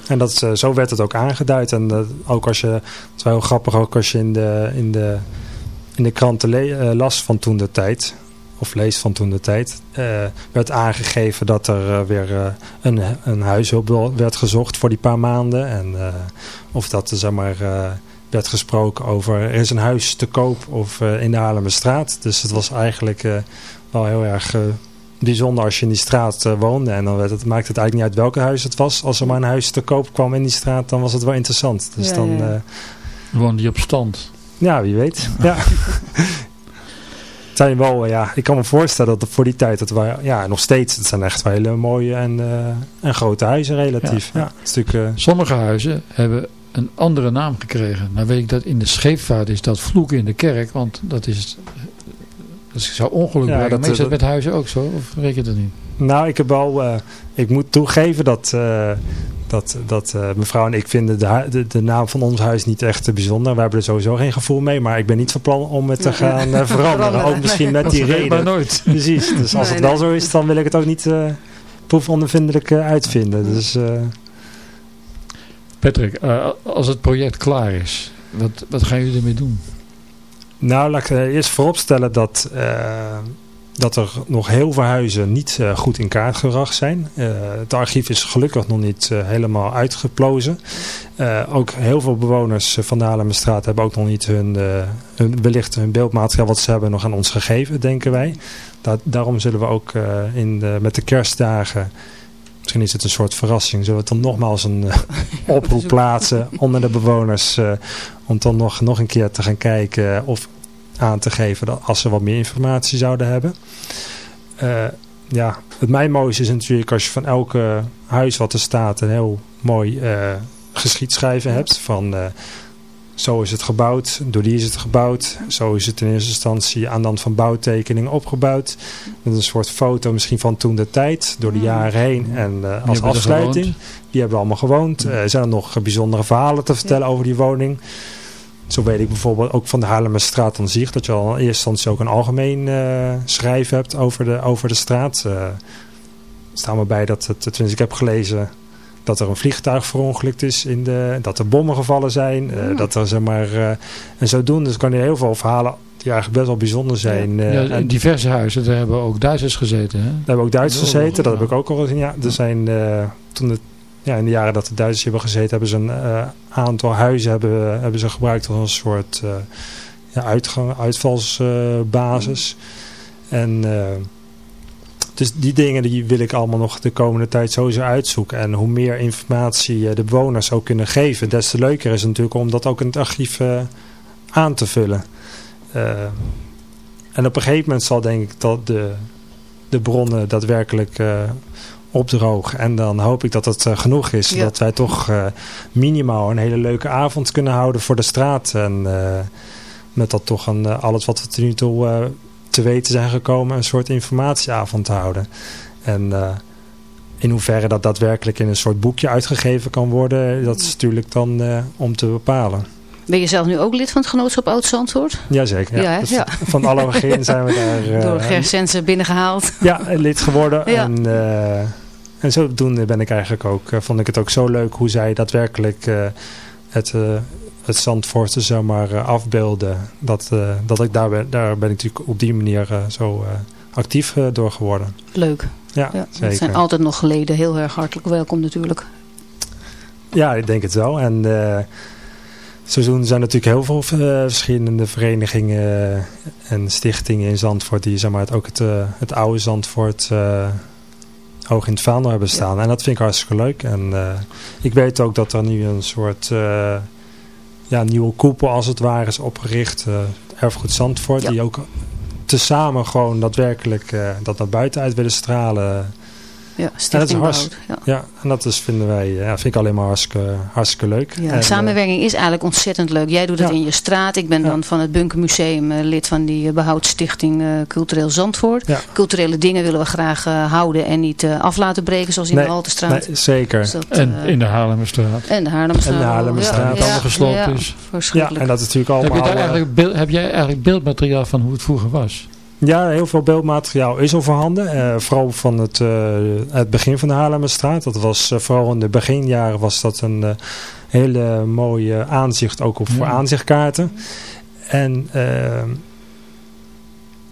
en dat, uh, zo werd het ook aangeduid. En dat, ook als je, het is wel heel grappig, ook als je in de, in de, in de kranten uh, las van toen de tijd, of leest van toen de tijd, uh, werd aangegeven dat er weer een, een huishulp werd gezocht voor die paar maanden. En of dat er zeg maar, werd gesproken over, er is een huis te koop of in de Haarlemmerstraat. Dus het was eigenlijk wel heel erg bijzonder als je in die straat uh, woonde. En dan werd het, maakte het eigenlijk niet uit welke huis het was. Als er maar een huis te koop kwam in die straat, dan was het wel interessant. Dus dan... Ja. Uh, woonde je op stand? Ja, wie weet. Ja. het zijn wel, ja, ik kan me voorstellen dat voor die tijd, dat wij, ja, nog steeds, het zijn echt wel hele mooie en, uh, en grote huizen relatief. Ja. ja Sommige huizen hebben een andere naam gekregen. Nou weet ik dat in de scheepvaart is dat vloeken in de kerk, want dat is ik zou ongeluk ja, brengen. Maar is dat met huizen ook zo? Of reken je dat niet? Nou, ik heb wel... Uh, ik moet toegeven dat... Uh, dat, dat uh, mevrouw en ik vinden de, de, de, naam van ons huis niet echt bijzonder. We hebben er sowieso geen gevoel mee. Maar ik ben niet van plan om het te gaan uh, veranderen. Ook misschien met die reden. Maar nooit. Precies. Dus als het wel zo is, dan wil ik het ook niet uh, proefondervindelijk uitvinden. Dus, Patrick, als het project klaar is, wat, wat gaan jullie ermee doen? Nou, laat ik eerst vooropstellen dat, uh, dat er nog heel veel huizen niet uh, goed in kaart gebracht zijn. Uh, het archief is gelukkig nog niet helemaal uitgeplozen. ook heel veel bewoners van de Haarlemmerstraat hebben ook nog niet hun, hun, wellicht hun beeldmateriaal wat ze hebben nog aan ons gegeven, denken wij. daarom zullen we ook in de, met de kerstdagen Misschien is het een soort verrassing. Zullen we dan nogmaals een uh, oproep plaatsen onder de bewoners. Uh, om dan nog, nog een keer te gaan kijken of aan te geven dat als ze wat meer informatie zouden hebben. Uh, ja, het mij mooiste is natuurlijk als je van elke huis wat er staat een heel mooi geschiedschrijven hebt. Van zo is het gebouwd, door die is het gebouwd. Zo is het in eerste instantie aan de hand van bouwtekeningen opgebouwd. Met een soort foto misschien van toen de tijd, door de jaren heen. En uh, als afsluiting, die hebben allemaal gewoond. Uh, zijn er nog bijzondere verhalen te vertellen over die woning. Zo weet ik bijvoorbeeld ook van de Haarlemmerstraat aan zich. Dat je al in eerste instantie ook een algemeen uh, schrijven hebt over de, over de straat. Uh, staan we bij dat het, tenminste ik heb gelezen dat er een vliegtuig verongelukt is, in de, dat er bommen gevallen zijn, uh, dat er zeg maar, uh, en zodoende dus kan je heel veel verhalen die eigenlijk best wel bijzonder zijn. Ja, diverse huizen, daar hebben ook Duitsers gezeten. Hè? Daar hebben ook Duitsers gezeten, dat heb ik ook al gezien. Ja, er zijn toen het ja, in de jaren dat de Duitsers hebben gezeten, hebben ze een aantal huizen hebben, hebben ze gebruikt als een soort ja, uitgang, uitvalsbasis. en dus die dingen die wil ik allemaal nog de komende tijd sowieso uitzoeken. En hoe meer informatie eh, de bewoners ook kunnen geven, des te leuker is het natuurlijk om dat ook in het archief aan te vullen. En op een gegeven moment zal denk ik dat de, de bronnen daadwerkelijk uh, opdrogen. En dan hoop ik dat het genoeg is. Ja. Dat wij toch minimaal een hele leuke avond kunnen houden voor de straat. En met dat toch een, alles wat we tot nu toe te weten zijn gekomen een soort informatieavond te houden. En uh, in hoeverre dat daadwerkelijk in een soort boekje uitgegeven kan worden, dat is natuurlijk dan uh, om te bepalen. Ben je zelf nu ook lid van het genootschap Oud-Zandvoort? Jazeker. Ja, Ja, Ja. Van alle begin zijn we daar eh, Door Gersensen binnengehaald. ja, lid geworden. Ja. En, eh, en zodoende ben ik eigenlijk ook, eh, vond ik het ook zo leuk hoe zij daadwerkelijk eh, het, eh het Zandvoortse zeg maar, eh, afbeelden. Dat, dat ik daar ben, daar ben ik natuurlijk op die manier zo actief door geworden. Leuk. Ja, Ja, zeker. het zijn altijd nog geleden. Heel erg hartelijk welkom natuurlijk. Ja, ik denk het wel. En eh zodoende zijn natuurlijk heel veel verschillende verenigingen en stichtingen in Zandvoort die zeg maar, het, ook het, het oude Zandvoort hoog in het vaandel hebben staan. En dat vind ik hartstikke leuk. En eh, ik weet ook dat er nu een soort eh, ja, nieuwe koepel als het ware is opgericht. eh Erfgoed Zandvoort. Ja. Die ook tezamen gewoon daadwerkelijk dat naar buiten uit willen stralen. Ja, Stichting hartst- Behoud. Ja. Ja, en dat is, vinden wij, ja, vind ik alleen maar hartstikke, hartstikke leuk. Ja, En, eh, samenwerking is eigenlijk ontzettend leuk. Jij doet het Ja. in je straat. Ik ben Ja. dan van het Bunkermuseum eh, lid van die eh, behoudstichting eh, Cultureel Zandvoort. Ja. Culturele dingen willen we graag eh, houden en niet eh, af laten breken zoals in Nee, de Haltestraat. Nee, zeker. Dus dat, En eh, in de Haarlemmerstraat. en de Haarlemstraat. En de Haarlemmerstraat. Allemaal gesloopt is. Ja, en dat is natuurlijk Heb, je allemaal... daar eh, eigenlijk beeld, heb jij eigenlijk beeldmateriaal van hoe het vroeger was? Ja, heel veel beeldmateriaal is al voorhanden. Eh, vooral van het, eh, het begin van de Haarlemmerstraat. Dat was eh, vooral in de beginjaren was dat een hele mooie aanzicht ook op voor Ja. aanzichtkaarten. En eh,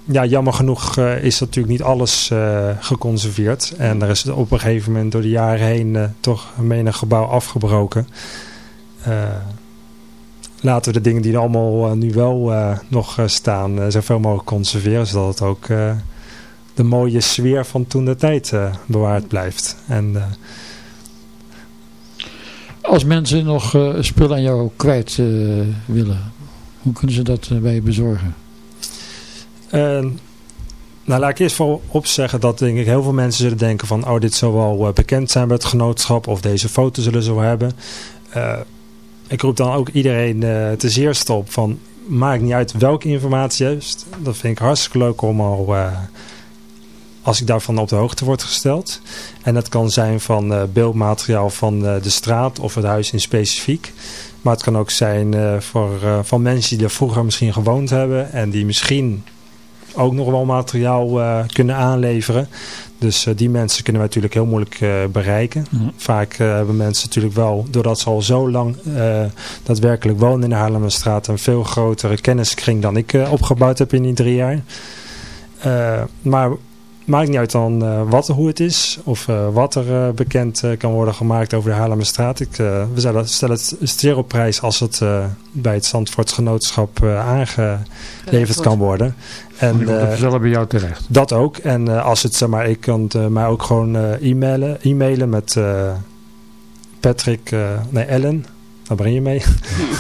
ja, jammer genoeg is natuurlijk niet alles geconserveerd. En er is op een gegeven moment door de jaren heen toch een menig gebouw afgebroken. Laten we de dingen die er allemaal eh, nu wel eh, nog eh, staan zoveel mogelijk conserveren. Zodat het ook de mooie sfeer van toen de tijd bewaard blijft. En Als mensen nog spullen aan jou kwijt willen, hoe kunnen ze dat bij je bezorgen? Nou, laat ik eerst voorop zeggen dat denk ik heel veel mensen zullen denken van... oh, dit zal wel bekend zijn bij het genootschap of deze foto zullen ze wel hebben. Ik roep dan ook iedereen eh te zeerste op van... maakt niet uit welke informatie juist. Dat vind ik hartstikke leuk om al... eh, als ik daarvan op de hoogte word gesteld. En dat kan zijn van eh, beeldmateriaal van de straat of het huis in specifiek. Maar het kan ook zijn voor, van mensen die er vroeger misschien gewoond hebben. En die misschien ook nog wel materiaal eh, kunnen aanleveren. Dus eh, die mensen kunnen wij natuurlijk heel moeilijk eh, bereiken. Vaak hebben mensen natuurlijk wel, doordat ze al zo lang daadwerkelijk wonen in de Haarlemmerstraat, een veel grotere kenniskring dan ik opgebouwd heb in die drie jaar. Maar maakt niet uit dan eh, wat hoe het is of eh, wat er eh, bekend kan worden gemaakt over de Haarlemmerstraat. Ik, eh, we stellen, stellen het zeer op prijs als het eh, bij het Zandvoorts Genootschap eh, aangeleverd kan worden. En, vanzelf bij jou terecht. dat ook. En eh, als het, zeg maar, ik kan het, mij ook gewoon e-mailen, e-mailen met eh, Patrick, eh, nee Ellen, daar breng je mee.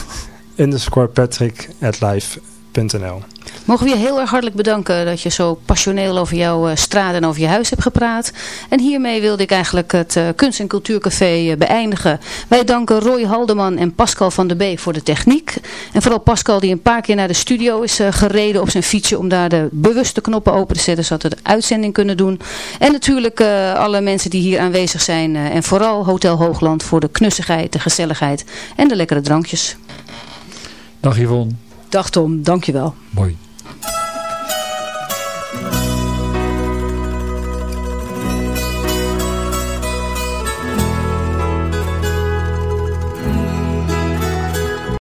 underscore Patrick at live.nl Mogen we je heel erg hartelijk bedanken dat je zo passioneel over jouw eh, straat en over je huis hebt gepraat. En hiermee wilde ik eigenlijk het eh, Kunst- en Cultuurcafé eh, beëindigen. Wij danken Roy Haldeman en Pascal van der Beek voor de techniek. En vooral Pascal die een paar keer naar de studio is gereden op zijn fietsje om daar de bewuste knoppen open te zetten zodat we de uitzending kunnen doen. En natuurlijk eh, alle mensen die hier aanwezig zijn eh, en vooral Hotel Hoogland voor de knussigheid, de gezelligheid en de lekkere drankjes. Dag Yvonne. Dag Tom, dankjewel. Mooi.